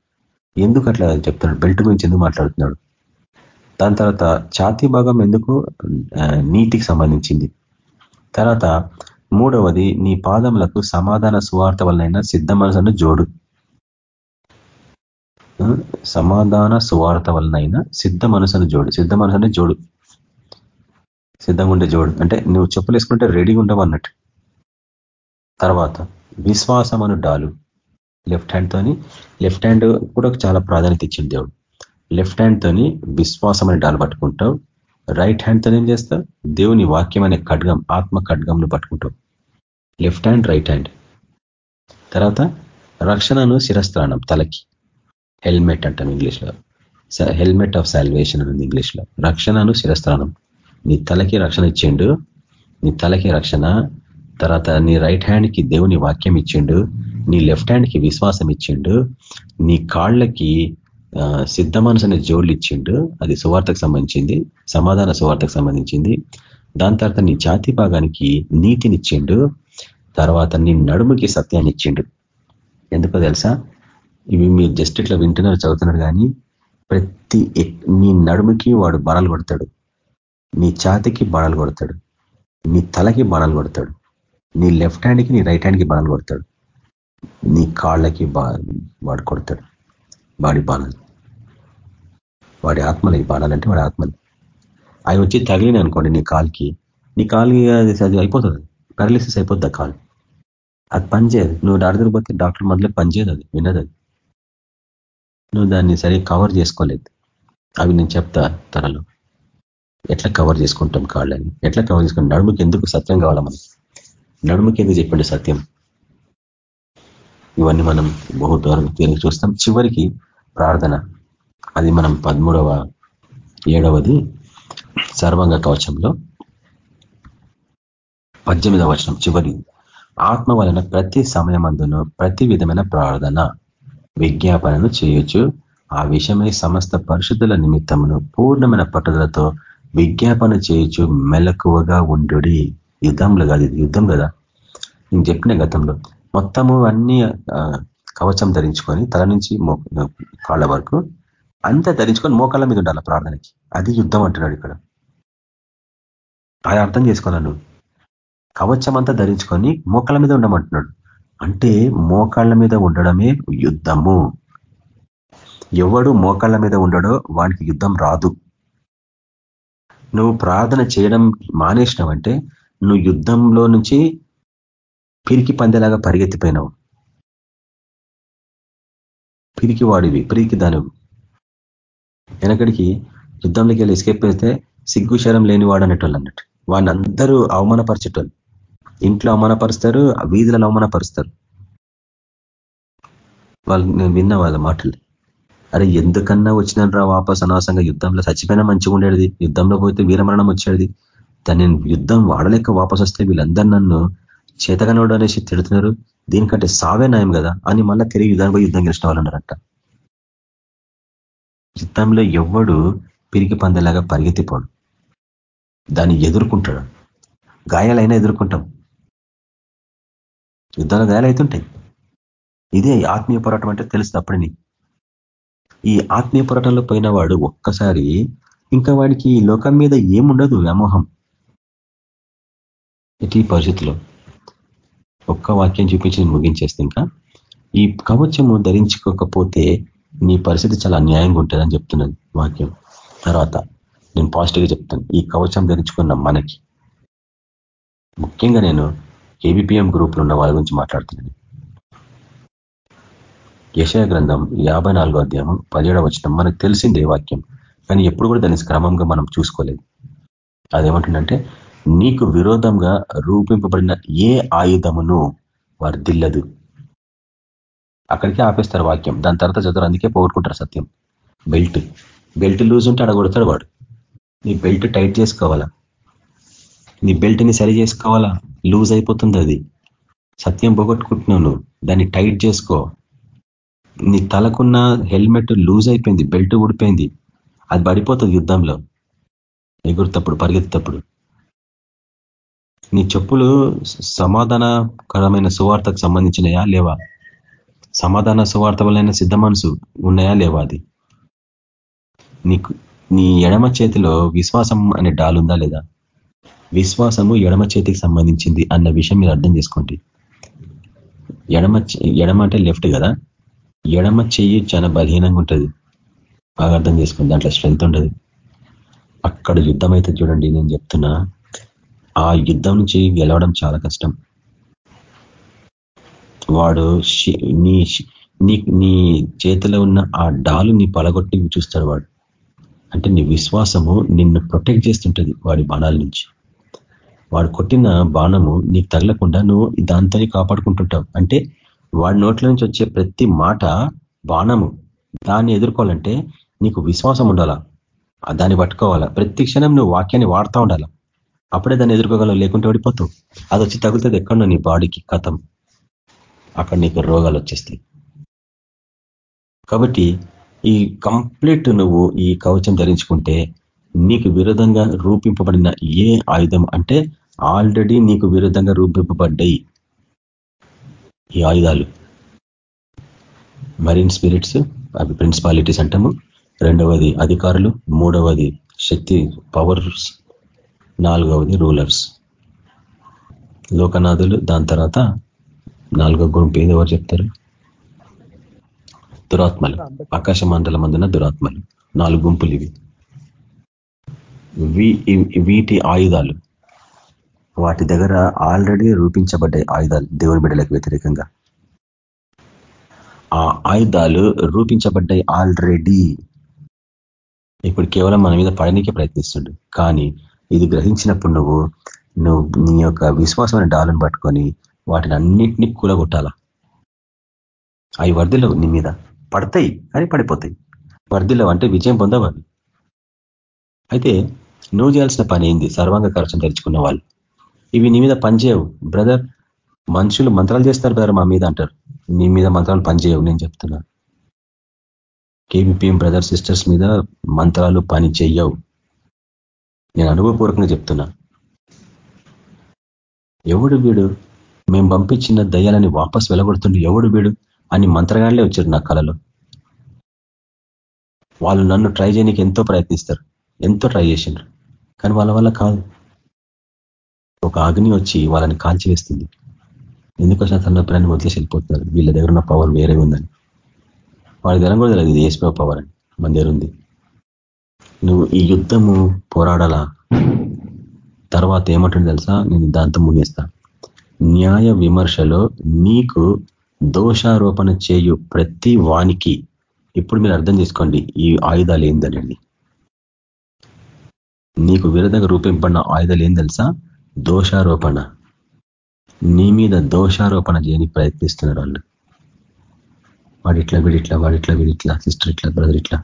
ఎందుకు అట్లా చెప్తున్నాడు? బెల్ట్ గురించి ఎందుకు మాట్లాడుతున్నాడు? దాని తర్వాత ఛాతీ భాగం ఎందుకు నీతికి సంబంధించింది? తర్వాత మూడవది నీ పాదములకు సమాధాన సువార్త వలనైనా సిద్ధ మనసును జోడు. సమాధాన సువార్త వలనైనా సిద్ధ మనసును జోడు సిద్ధ మనసుని జోడు. సిద్ధంగా ఉండే జోడు. అంటే నువ్వు చెప్పులు వేసుకుంటే రెడీగా ఉండవు అన్నట్టు. తర్వాత విశ్వాసం అను డాలు లెఫ్ట్ హ్యాండ్తోని లెఫ్ట్ హ్యాండ్ కూడా చాలా ప్రాధాన్యత ఇచ్చింది దేవుడు. లెఫ్ట్ హ్యాండ్తోని విశ్వాసం అనే డాలు పట్టుకుంటావు. రైట్ హ్యాండ్తో ఏం చేస్తావు? దేవుని వాక్యం అనే ఖడ్గం ఆత్మ ఖడ్గంను పట్టుకుంటావు. లెఫ్ట్ హ్యాండ్ రైట్ హ్యాండ్ తర్వాత రక్షణను శిరస్త్రాణం తలకి. హెల్మెట్ అంటాం ఇంగ్లీష్లో. హెల్మెట్ ఆఫ్ సాల్వేషన్ ఉంది ఇంగ్లీష్లో. రక్షణను శిరస్థానం నీ తలకి రక్షణ ఇచ్చిండు. నీ తలకి రక్షణ. తర్వాత నీ రైట్ హ్యాండ్కి దేవుని వాక్యం ఇచ్చిండు. నీ లెఫ్ట్ హ్యాండ్కి విశ్వాసం ఇచ్చిండు. నీ కాళ్ళకి సిద్ధ మనసు అనే జోళ్ళు ఇచ్చిండు. అది సువార్తకు సంబంధించింది. సమాధాన సువార్తకు సంబంధించింది. దాని తర్వాత నీ జాతి భాగానికి నీతినిచ్చిండు తర్వాత నీ నడుముకి సత్యాన్ని ఇచ్చిండు. ఎందుకో తెలుసా? ఇవి మీరు జస్ట్ ఇట్లా వింటున్నారు చదువుతున్నారు కానీ ప్రతి నీ నడుముకి వాడు బణాలు కొడతాడు. నీ ఛాతికి బణాలు కొడతాడు. నీ తలకి బణాలు కొడతాడు. నీ లెఫ్ట్ హ్యాండ్కి నీ రైట్ హ్యాండ్కి బణాలు కొడతాడు. నీ కాళ్ళకి వాడు కొడతాడు. వాడి బాణాలు వాడి ఆత్మలు ఈ బాణాలంటే వాడి ఆత్మలు. అవి వచ్చి తగిలిన అనుకోండి నీ కాల్కి. నీ కాలు అది అయిపోతుంది. పారాలిసిస్ అయిపోద్ది ఆ కాలు. అది పనిచేయదు. నువ్వు డాక్టర్ పోతే డాక్టర్ మందులో పనిచేయదు అది. వినదు అది. నువ్వు దాన్ని సరిగ్గా కవర్ చేసుకోలేదు. అవి నేను చెప్తా త్వరలో. ఎట్లా కవర్ చేసుకుంటాం కాళ్ళని? ఎట్లా కవర్ చేసుకుంటాం? నడుముకి ఎందుకు సత్యం కావాలా మనం నడుముకి ఎందుకు చెప్పండి సత్యం? ఇవన్నీ మనం బహు దూరం తిరిగి చూస్తాం. చివరికి ప్రార్థన. అది మనం పదమూడవ ఏడవది సర్వంగ కవచంలో పద్దెనిమిదవ వచనం చివరి ఆత్మ వలన ప్రతి సమయమందును ప్రతి విధమైన ప్రార్థన. విజ్ఞాపనను చేయొచ్చు ఆ విషయమై సమస్త పరిశుద్ధుల నిమిత్తమును పూర్ణమైన పట్టుదలతో విజ్ఞాపన చేయొచ్చు మెలకువగా ఉండు యుద్ధంలో కాదు ఇది యుద్ధం కదా? నేను చెప్పిన గతంలో మొత్తము అన్ని కవచం ధరించుకొని తల నుంచి కాళ్ళ వరకు అంతా ధరించుకొని మోకాళ్ళ మీద ఉండాలి ప్రార్థనకి. అది యుద్ధం అంటున్నాడు ఇక్కడ. అది అర్థం చేసుకోవాలను కవచం అంతా ధరించుకొని మోకాళ్ళ మీద ఉండమంటున్నాడు. అంటే మోకాళ్ళ మీద ఉండడమే యుద్ధము. ఎవడు మోకాళ్ళ మీద ఉండడో వానికి యుద్ధం రాదు. నువ్వు ప్రార్థన చేయడం మానేసినావంటే నువ్వు యుద్ధంలో నుంచి పిరికి పందేలాగా పరిగెత్తిపోయినావు. పిరికి వాడివి పిరికి దానివి వెనకడికి యుద్ధంలోకి వెళ్ళి ఎస్కేప్ అయితే సిగ్గు శరం లేని వాడు అనేటోళ్ళు అన్నట్టు వాడిని అందరూ అవమానపరిచేటోళ్ళు. ఇంట్లో అవమానపరుస్తారు వీధులలో అవమానపరుస్తారు. వాళ్ళు నేను విన్నా వాళ్ళ మాటలు. అరే ఎందుకన్నా వచ్చినారా వాపస్ అనవసరంగా యుద్ధంలో చచ్చిపోయినా మంచిగా ఉండేది. యుద్ధంలో పోతే వీరమరణం వచ్చేది. దాన్ని యుద్ధం వాడలేక వాపస్ వస్తే వీళ్ళందరూ నన్ను చేతగనోడు అనేసి తిడుతున్నారు. దీనికంటే సావే నయం కదా అని మళ్ళీ తిరిగి యుద్ధానికి పోయి యుద్ధం గెలిచిన వాళ్ళన్నారంట యుద్ధంలో ఎవడు పిరికి పందేలాగా పరిగెత్తిపోడు. దాన్ని ఎదుర్కొంటాడు. గాయాలైనా ఎదుర్కొంటాం. యుద్ధాలు గాయాలు ఇదే ఆత్మీయ పోరాటం అంటే తెలుసు అప్పుడని ఈ ఆత్మీయ పోరాటంలో పోయిన వాడు ఒక్కసారి ఇంకా వాడికి ఈ లోకం మీద ఏముండదు వ్యామోహం. ఇటీ పరిస్థితిలో ఒక్క వాక్యం చూపించి ముగించేస్తే ఇంకా ఈ కవచము ధరించుకోకపోతే నీ పరిస్థితి చాలా అన్యాయంగా ఉంటుందని చెప్తున్నది వాక్యం తర్వాత నేను పాజిటివ్గా చెప్తాను. ఈ కవచం ధరించుకున్న మనకి. ముఖ్యంగా నేను ఏబిపిఎం గ్రూప్లో ఉన్న వాళ్ళ గురించి మాట్లాడుతున్నాను. యశయ గ్రంథం యాభై నాలుగో అధ్యాయం పదిహేడవ వచ్చిన మనకు తెలిసిందే వాక్యం కానీ ఎప్పుడు కూడా దాన్ని క్రమంగా మనం చూసుకోలేదు. అదేమంటుందంటే నీకు విరోధంగా రూపింపబడిన ఏ ఆయుధమును వర్దిల్లదు. అక్కడికే ఆపేస్తారు వాక్యం. దాని తర్వాత చదువు అందుకే పోగొట్టుకుంటారు సత్యం. బెల్ట్. బెల్ట్ లూజ్ ఉంటే అడగొడతాడు వాడు. నీ బెల్ట్ టైట్ చేసుకోవాలా? నీ బెల్ట్ని సరి చేసుకోవాలా? లూజ్ అయిపోతుంది అది. సత్యం పోగొట్టుకుంటున్నావు దాన్ని టైట్ చేసుకో. నీ తలకున్న హెల్మెట్ లూజ్ అయిపోయింది బెల్ట్ ఊడిపోయింది. అది పడిపోతుంది యుద్ధంలో. ఎగురుతప్పుడు పరిగెత్తప్పుడు నీ చెప్పులు సమాధానకరమైన సువార్తకు సంబంధించినయా? లేవా? సమాధాన సువార్త వలన సిద్ధ మనసు ఉన్నాయా? లేవా అది? నీకు నీ ఎడమ చేతిలో విశ్వాసం అనే డాలుందా లేదా? విశ్వాసము ఎడమ చేతికి సంబంధించింది అన్న విషయం మీరు అర్థం చేసుకోండి. ఎడమ ఎడమ అంటే లెఫ్ట్ కదా? ఎడమ చెయ్యి చాలా బలహీనంగా ఉంటుంది. బాగా అర్థం చేసుకోండి దాంట్లో స్ట్రెంత్ ఉండదు. అక్కడ యుద్ధం అయితే చూడండి నేను చెప్తున్నా. ఆ యుద్ధం నుంచి గెలవడం చాలా కష్టం. వాడు నీ నీ నీ చేతిలో ఉన్న ఆ డాలు నీ పలగొట్టి చూస్తాడు వాడు. అంటే నీ విశ్వాసము నిన్ను ప్రొటెక్ట్ చేస్తుంటది వాడి బాణాల నుంచి. వాడు కొట్టిన బాణము నీకు తగలకుండా నువ్వు దాంతోనే కాపాడుకుంటుంటావు. అంటే వాడి నోట్ల నుంచి వచ్చే ప్రతి మాట బాణము. దాన్ని ఎదుర్కోవాలంటే నీకు విశ్వాసం ఉండాలా? దాన్ని పట్టుకోవాలా? ప్రతి క్షణం నువ్వు వాక్యాన్ని వాడుతూ ఉండాలా? అప్పుడే దాన్ని ఎదుర్కోగలవు లేకుంటే ఓడిపోతావు. అది వచ్చి తగులుతుంది ఎక్కడో నీ బాడీకి కథం. అక్కడ నీకు రోగాలు వచ్చేస్తాయి. కాబట్టి ఈ కంప్లీట్ నువ్వు ఈ కవచం ధరించుకుంటే నీకు విరుద్ధంగా రూపింపబడిన ఏ ఆయుధం అంటే ఆల్రెడీ నీకు విరుద్ధంగా రూపింపబడ్డాయి. ఈ ఆయుధాలు. మరీన్ స్పిరిట్స్ అవి ప్రిన్సిపాలిటీస్ అంటాము. రెండవది అధికారులు మూడవది శక్తి పవర్స్ నాలుగవది రూలర్స్ లోకనాథులు దాని తర్వాత నాలుగో గుంపు ఏదో చెప్తారు? దురాత్మలు. ఆకాశ మండలం అందున దురాత్మలు. నాలుగు గుంపులు ఇవి. వీటి ఆయుధాలు. వాటి దగ్గర ఆల్రెడీ రూపించబడ్డాయి ఆయుధాలు దేవుని బిడ్డలకు వ్యతిరేకంగా. ఆ ఆయుధాలు రూపించబడ్డాయి ఆల్రెడీ. ఇప్పుడు కేవలం మన మీద పడనీకే ప్రయత్నిస్తుండు. కానీ ఇది గ్రహించినప్పుడు నువ్వు నువ్వు నీ యొక్క విశ్వాసమైన డాలను పట్టుకొని వాటిని అన్నింటినీ కూలగొట్టాల? అవి వర్ధిలవు నీ మీద. పడతాయి కానీ పడిపోతాయి. వర్ధిలవు అంటే విజయం పొందవు అయితే నువ్వు చేయాల్సిన పని ఏంది? సర్వాంగ ఖర్చు తెరుచుకున్న వాళ్ళు. ఇవి నీ మీద పనిచేయవు. బ్రదర్ మనుషులు మంత్రాలు చేస్తారు బ్రదర్ మా మీద అంటారు. నీ మీద మంత్రాలు పనిచేయవు నేను చెప్తున్నా. కేవీపీఎం బ్రదర్ సిస్టర్స్ మీద మంత్రాలు పని చెయ్యవు. నేను అనుభవపూర్వకంగా చెప్తున్నా. ఎవడు వీడు? మేము పంపించిన దయ్యాలని వాపస్ వెలగొడుతుండే ఎవడు వీడు? అని మంత్రగాళ్ళే వచ్చారు నా కళలో వాళ్ళు నన్ను ట్రై చేయడానికి ఎంతో ప్రయత్నిస్తారు. ఎంతో ట్రై చేసిండ్రు. కానీ వాళ్ళ వల్ల కాదు. ఒక అగ్ని వచ్చి వాళ్ళని కాల్చివేస్తుంది. ఎందుకోసం తన ప్రాణి వదిలేసి వెళ్ళిపోతున్నారు. వీళ్ళ దగ్గర ఉన్న పవర్ వేరే ఉందని. వాళ్ళ దగ్గర కూడా తెలియదు ఇది ఏసులో పవర్ అని. మన దగ్గర ఉంది. నువ్వు ఈ యుద్ధము పోరాడాలా? తర్వాత ఏమంటుంది తెలుసా? నేను దాంతో ముగిస్తా. న్యాయ విమర్శలో నీకు దోషారోపణ చేయు ప్రతి వానికి ఇప్పుడు మీరు అర్థం చేసుకోండి ఈ ఆయుధాలు ఏందనండి నీకు విరుద్ధంగా రూపింపడిన ఆయుధాలు ఏం తెలుసా? దోషారోపణ. నీ మీద దోషారోపణ చేయని ప్రయత్నిస్తున్నారు వాళ్ళు. వాడిట్లా వీడిట్లా వాడిట్లా వీడిట్లా సిస్టర్ ఇట్లా బ్రదర్ ఇట్లా.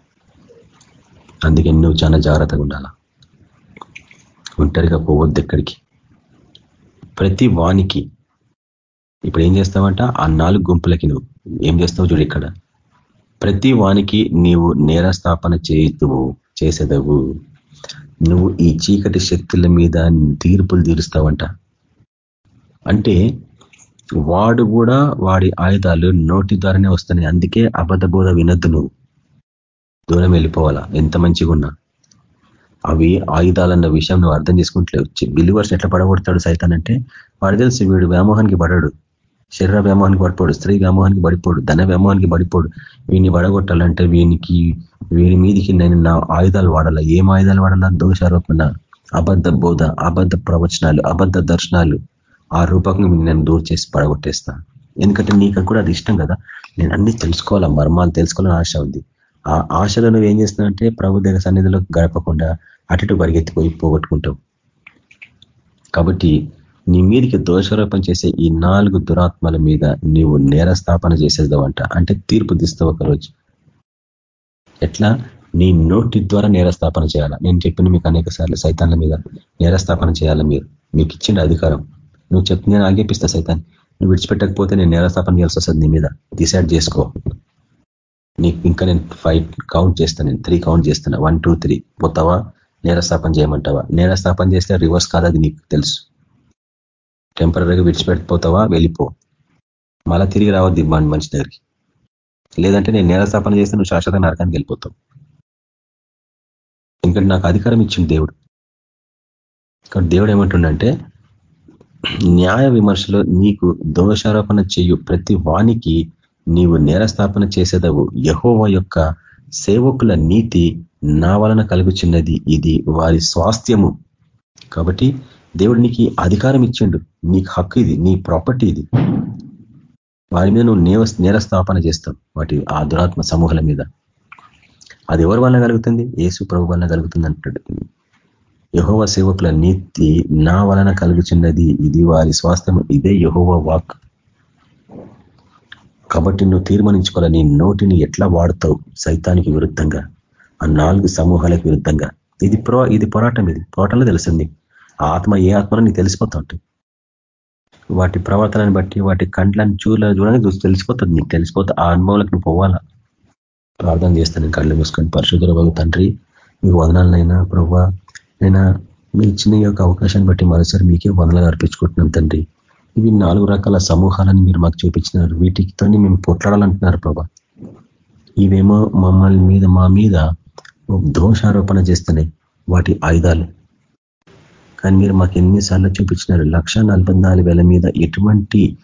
అందుకే నువ్వు చాలా జాగ్రత్తగా ఉండాలా. ఒంటరిగా పోవద్దు ఎక్కడికి. ప్రతి వానికి ఇప్పుడు ఏం చేస్తావంట? ఆ నాలుగు గుంపులకి నువ్వు ఏం చేస్తావు చూడు ఇక్కడ. ప్రతి వానికి నీవు నేరస్థాపన చేయుతువు చేసేదవు. నువ్వు ఈ చీకటి శక్తుల మీద తీర్పులు తీరుస్తావంట. అంటే వాడు కూడా వాడి ఆయుధాలు నోటి ద్వారానే వస్తున్నాయి. అందుకే అబద్ధ బోధ వినద్దు నువ్వు. దూరం వెళ్ళిపోవాలా? ఎంత మంచిగా ఉన్నా. అవి ఆయుధాలన్న విషయం నువ్వు అర్థం చేసుకుంటలేవు. బిలివర్స్ ఎట్లా పడగొడతాడు సైతాన్ అంటే? వాడు తెలిసి వీడు వ్యామోహానికి పడాడు. శరీర వ్యామోహానికి పడిపోడు స్త్రీ వ్యామోహానికి పడిపోడు ధన వ్యామోహానికి పడిపోడు వీడిని పడగొట్టాలంటే వీనికి వీని మీదికి నేను నా ఆయుధాలు వాడాలా? ఏం ఆయుధాలు వాడాలా? దోషారోపణ అబద్ధ బోధ అబద్ధ ప్రవచనాలు అబద్ధ దర్శనాలు. ఆ రూపకంగా నేను దూరం చేసి పడగొట్టేస్తాను ఎందుకంటే నీకు కూడా అది ఇష్టం కదా. నేను అన్ని తెలుసుకోవాలా? మర్మాలు తెలుసుకోవాలని ఆశ ఉంది. ఆ ఆశలో నువ్వు ఏం చేస్తున్నావంటే ప్రభు దగ్గర సన్నిధిలో గడపకుండా అటు పరిగెత్తిపోయి పోగొట్టుకుంటావు. కాబట్టి నీ మీదకి దోషారోపణ చేసే ఈ నాలుగు దురాత్మల మీద నీవు నేరస్థాపన చేసేద్దామంట అంటే తీర్పు తీస్తావు ఒకరోజు. ఎట్లా? నీ నోటి ద్వారా నేరస్థాపన చేయాలా? నేను చెప్పిన మీకు అనేక సార్లు సైతాన్ల మీద నేరస్థాపన చేయాలా మీరు? మీకు ఇచ్చిన అధికారం. నువ్వు చెప్పి నేను ఆగేపిస్తా సైతాన్ని నువ్వు విడిచిపెట్టకపోతే నేను నేరస్థాపన చేయాల్సి వస్తుంది నీ మీద. డిసైడ్ చేసుకో. నీకు ఇంకా నేను ఫైవ్ కౌంట్ చేస్తాను నేను. త్రీ కౌంట్ చేస్తాను వన్ టూ త్రీ. పోతావా? నేరస్థాపన చేయమంటావా? నేరస్థాపన చేస్తే రివర్స్ కాదు అది నీకు తెలుసు. టెంపరీగా విడిచిపెట్టిపోతావా? వెళ్ళిపో. మళ్ళా తిరిగి రావద్ది మనిషి దగ్గరికి. లేదంటే నేను నేరస్థాపన చేస్తే నువ్వు శాశ్వత నరకానికి వెళ్ళిపోతావు. ఎందుకంటే నాకు అధికారం ఇచ్చింది దేవుడు. కాబట్టి దేవుడు ఏమంటుండంటే న్యాయ విమర్శలో నీకు దోషారోపణ చేయు ప్రతి వానికి నీవు నేరస్థాపన చేసేదవు. యహోవ యొక్క సేవకుల నీతి నా వలన కలుగుచున్నది. ఇది వారి స్వాస్థ్యము. కాబట్టి దేవుడు నీకు అధికారం ఇచ్చిండు. నీకు హక్కు ఇది నీ ప్రాపర్టీ ఇది. వారి మీద నువ్వు నేవ నేరస్థాపన చేస్తావు వాటి ఆ దురాత్మ సమూహాల మీద. అది ఎవరి వల్ల కలుగుతుంది? ఏసు ప్రభు వలన కలుగుతుంది అంటాడు యహోవ సేవకుల నీతి నా వలన కలుగుచున్నది ఇది వారి స్వాస్థ్యం ఇదే యహోవ వాక్. కాబట్టి నువ్వు తీర్మానించుకోవాలి నీ నోటిని ఎట్లా వాడతావు? సైతానికి విరుద్ధంగా ఆ నాలుగు సమూహాలకు విరుద్ధంగా. ఇది ప్రో ఇది పోరాటం ఇది. పోరాటంలో తెలుస్తుంది. ఆత్మ ఏ ఆత్మలో నీకు తెలిసిపోతూ ఉంటుంది వాటి ప్రవర్తనని బట్టి వాటి కండ్లను చూల చూడడానికి చూసి తెలిసిపోతుంది. నీకు తెలిసిపోతే ఆ అనుభవాలకు నువ్వు పోవాలా? ప్రార్థన చేస్తాను కళ్ళు మూసుకొని. పరిశుద్ధుల బాబు తండ్రి మీకు వదనాలనైనా ప్రభు నైనా మీ ఇచ్చిన యొక్క అవకాశాన్ని బట్టి మరోసారి మీకే వందలు అర్పించుకుంటున్నాం తండ్రి. ఇవి నాలుగు రకాల సమూహాలని మీరు మాకు చూపించినారు. వీటితోనే మేము పొట్లాడాలంటున్నారు ప్రభా. ఇవేమో మమ్మల్ని మీద మా మీద దోషారోపణ చేస్తున్నాయి. వాటి ఆయుధాలు. కానీ మీరు మాకు ఎన్నిసార్లు చూపించినారు? లక్ష మీద ఎటువంటి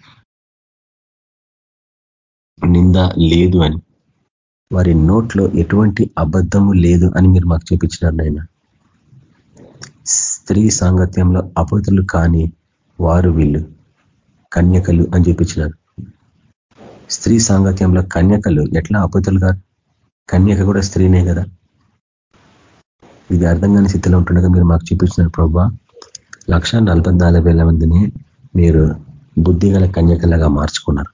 నింద లేదు అని. వారి నోట్లో ఎటువంటి అబద్ధము లేదు అని మీరు మాకు చూపించినారు నాయన. స్త్రీ సాంగత్యంలో అపతులు కాని వారు వీళ్ళు కన్యకలు అని చూపించినారు. స్త్రీ సాంగత్యంలో కన్యకలు ఎట్లా అపతులు కాదు? కన్యక కూడా స్త్రీనే కదా. ఇది అర్థం కాని స్థితిలో ఉంటుండగా మీరు మాకు చూపించినారు ప్రభా. లక్ష మందిని మీరు బుద్ధి గల కన్యకలాగా మార్చుకున్నారు.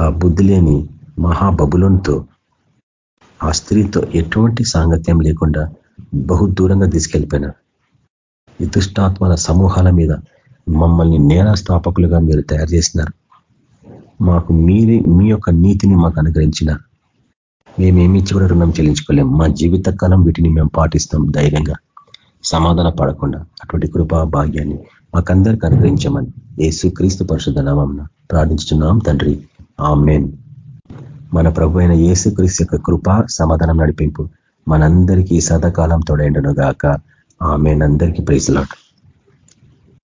ఆ బుద్ధి లేని మహాబబులంతో ఆ స్త్రీతో ఎటువంటి సాంగత్యం లేకుండా బహు దూరంగా తీసుకెళ్ళిపోయినారు. ఈ దుష్టాత్మల సమూహాల మీద మమ్మల్ని నేర స్థాపకులుగా మీరు తయారు చేసినారు. మాకు మీరే మీ యొక్క నీతిని మాకు అనుగ్రహించినారు మేమేమిచ్చి కూడా రుణం చెల్లించుకోలేం. మా జీవిత కాలం వీటిని మేము పాటిస్తాం ధైర్యంగా. సమాధాన పడకుండా అటువంటి కృపా భాగ్యాన్ని మాకందరికి అనుగ్రహించమని యేసు క్రీస్తు పరిశుద్ధ నామం ప్రార్థించుతున్నాం తండ్రి. ఆమెన్. మన ప్రభు అయిన యేసు క్రీస్తు యొక్క కృప సమాధానం నడిపింపు మనందరికీ సదాకాలం తోడైండను గాక. ఆమెన్. అందరికీ ప్రైజ్లాట్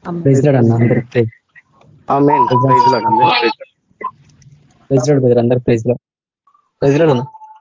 ప్రైజ్ అందరు ప్రైజ్. లో ప్రైజ్ అన్న.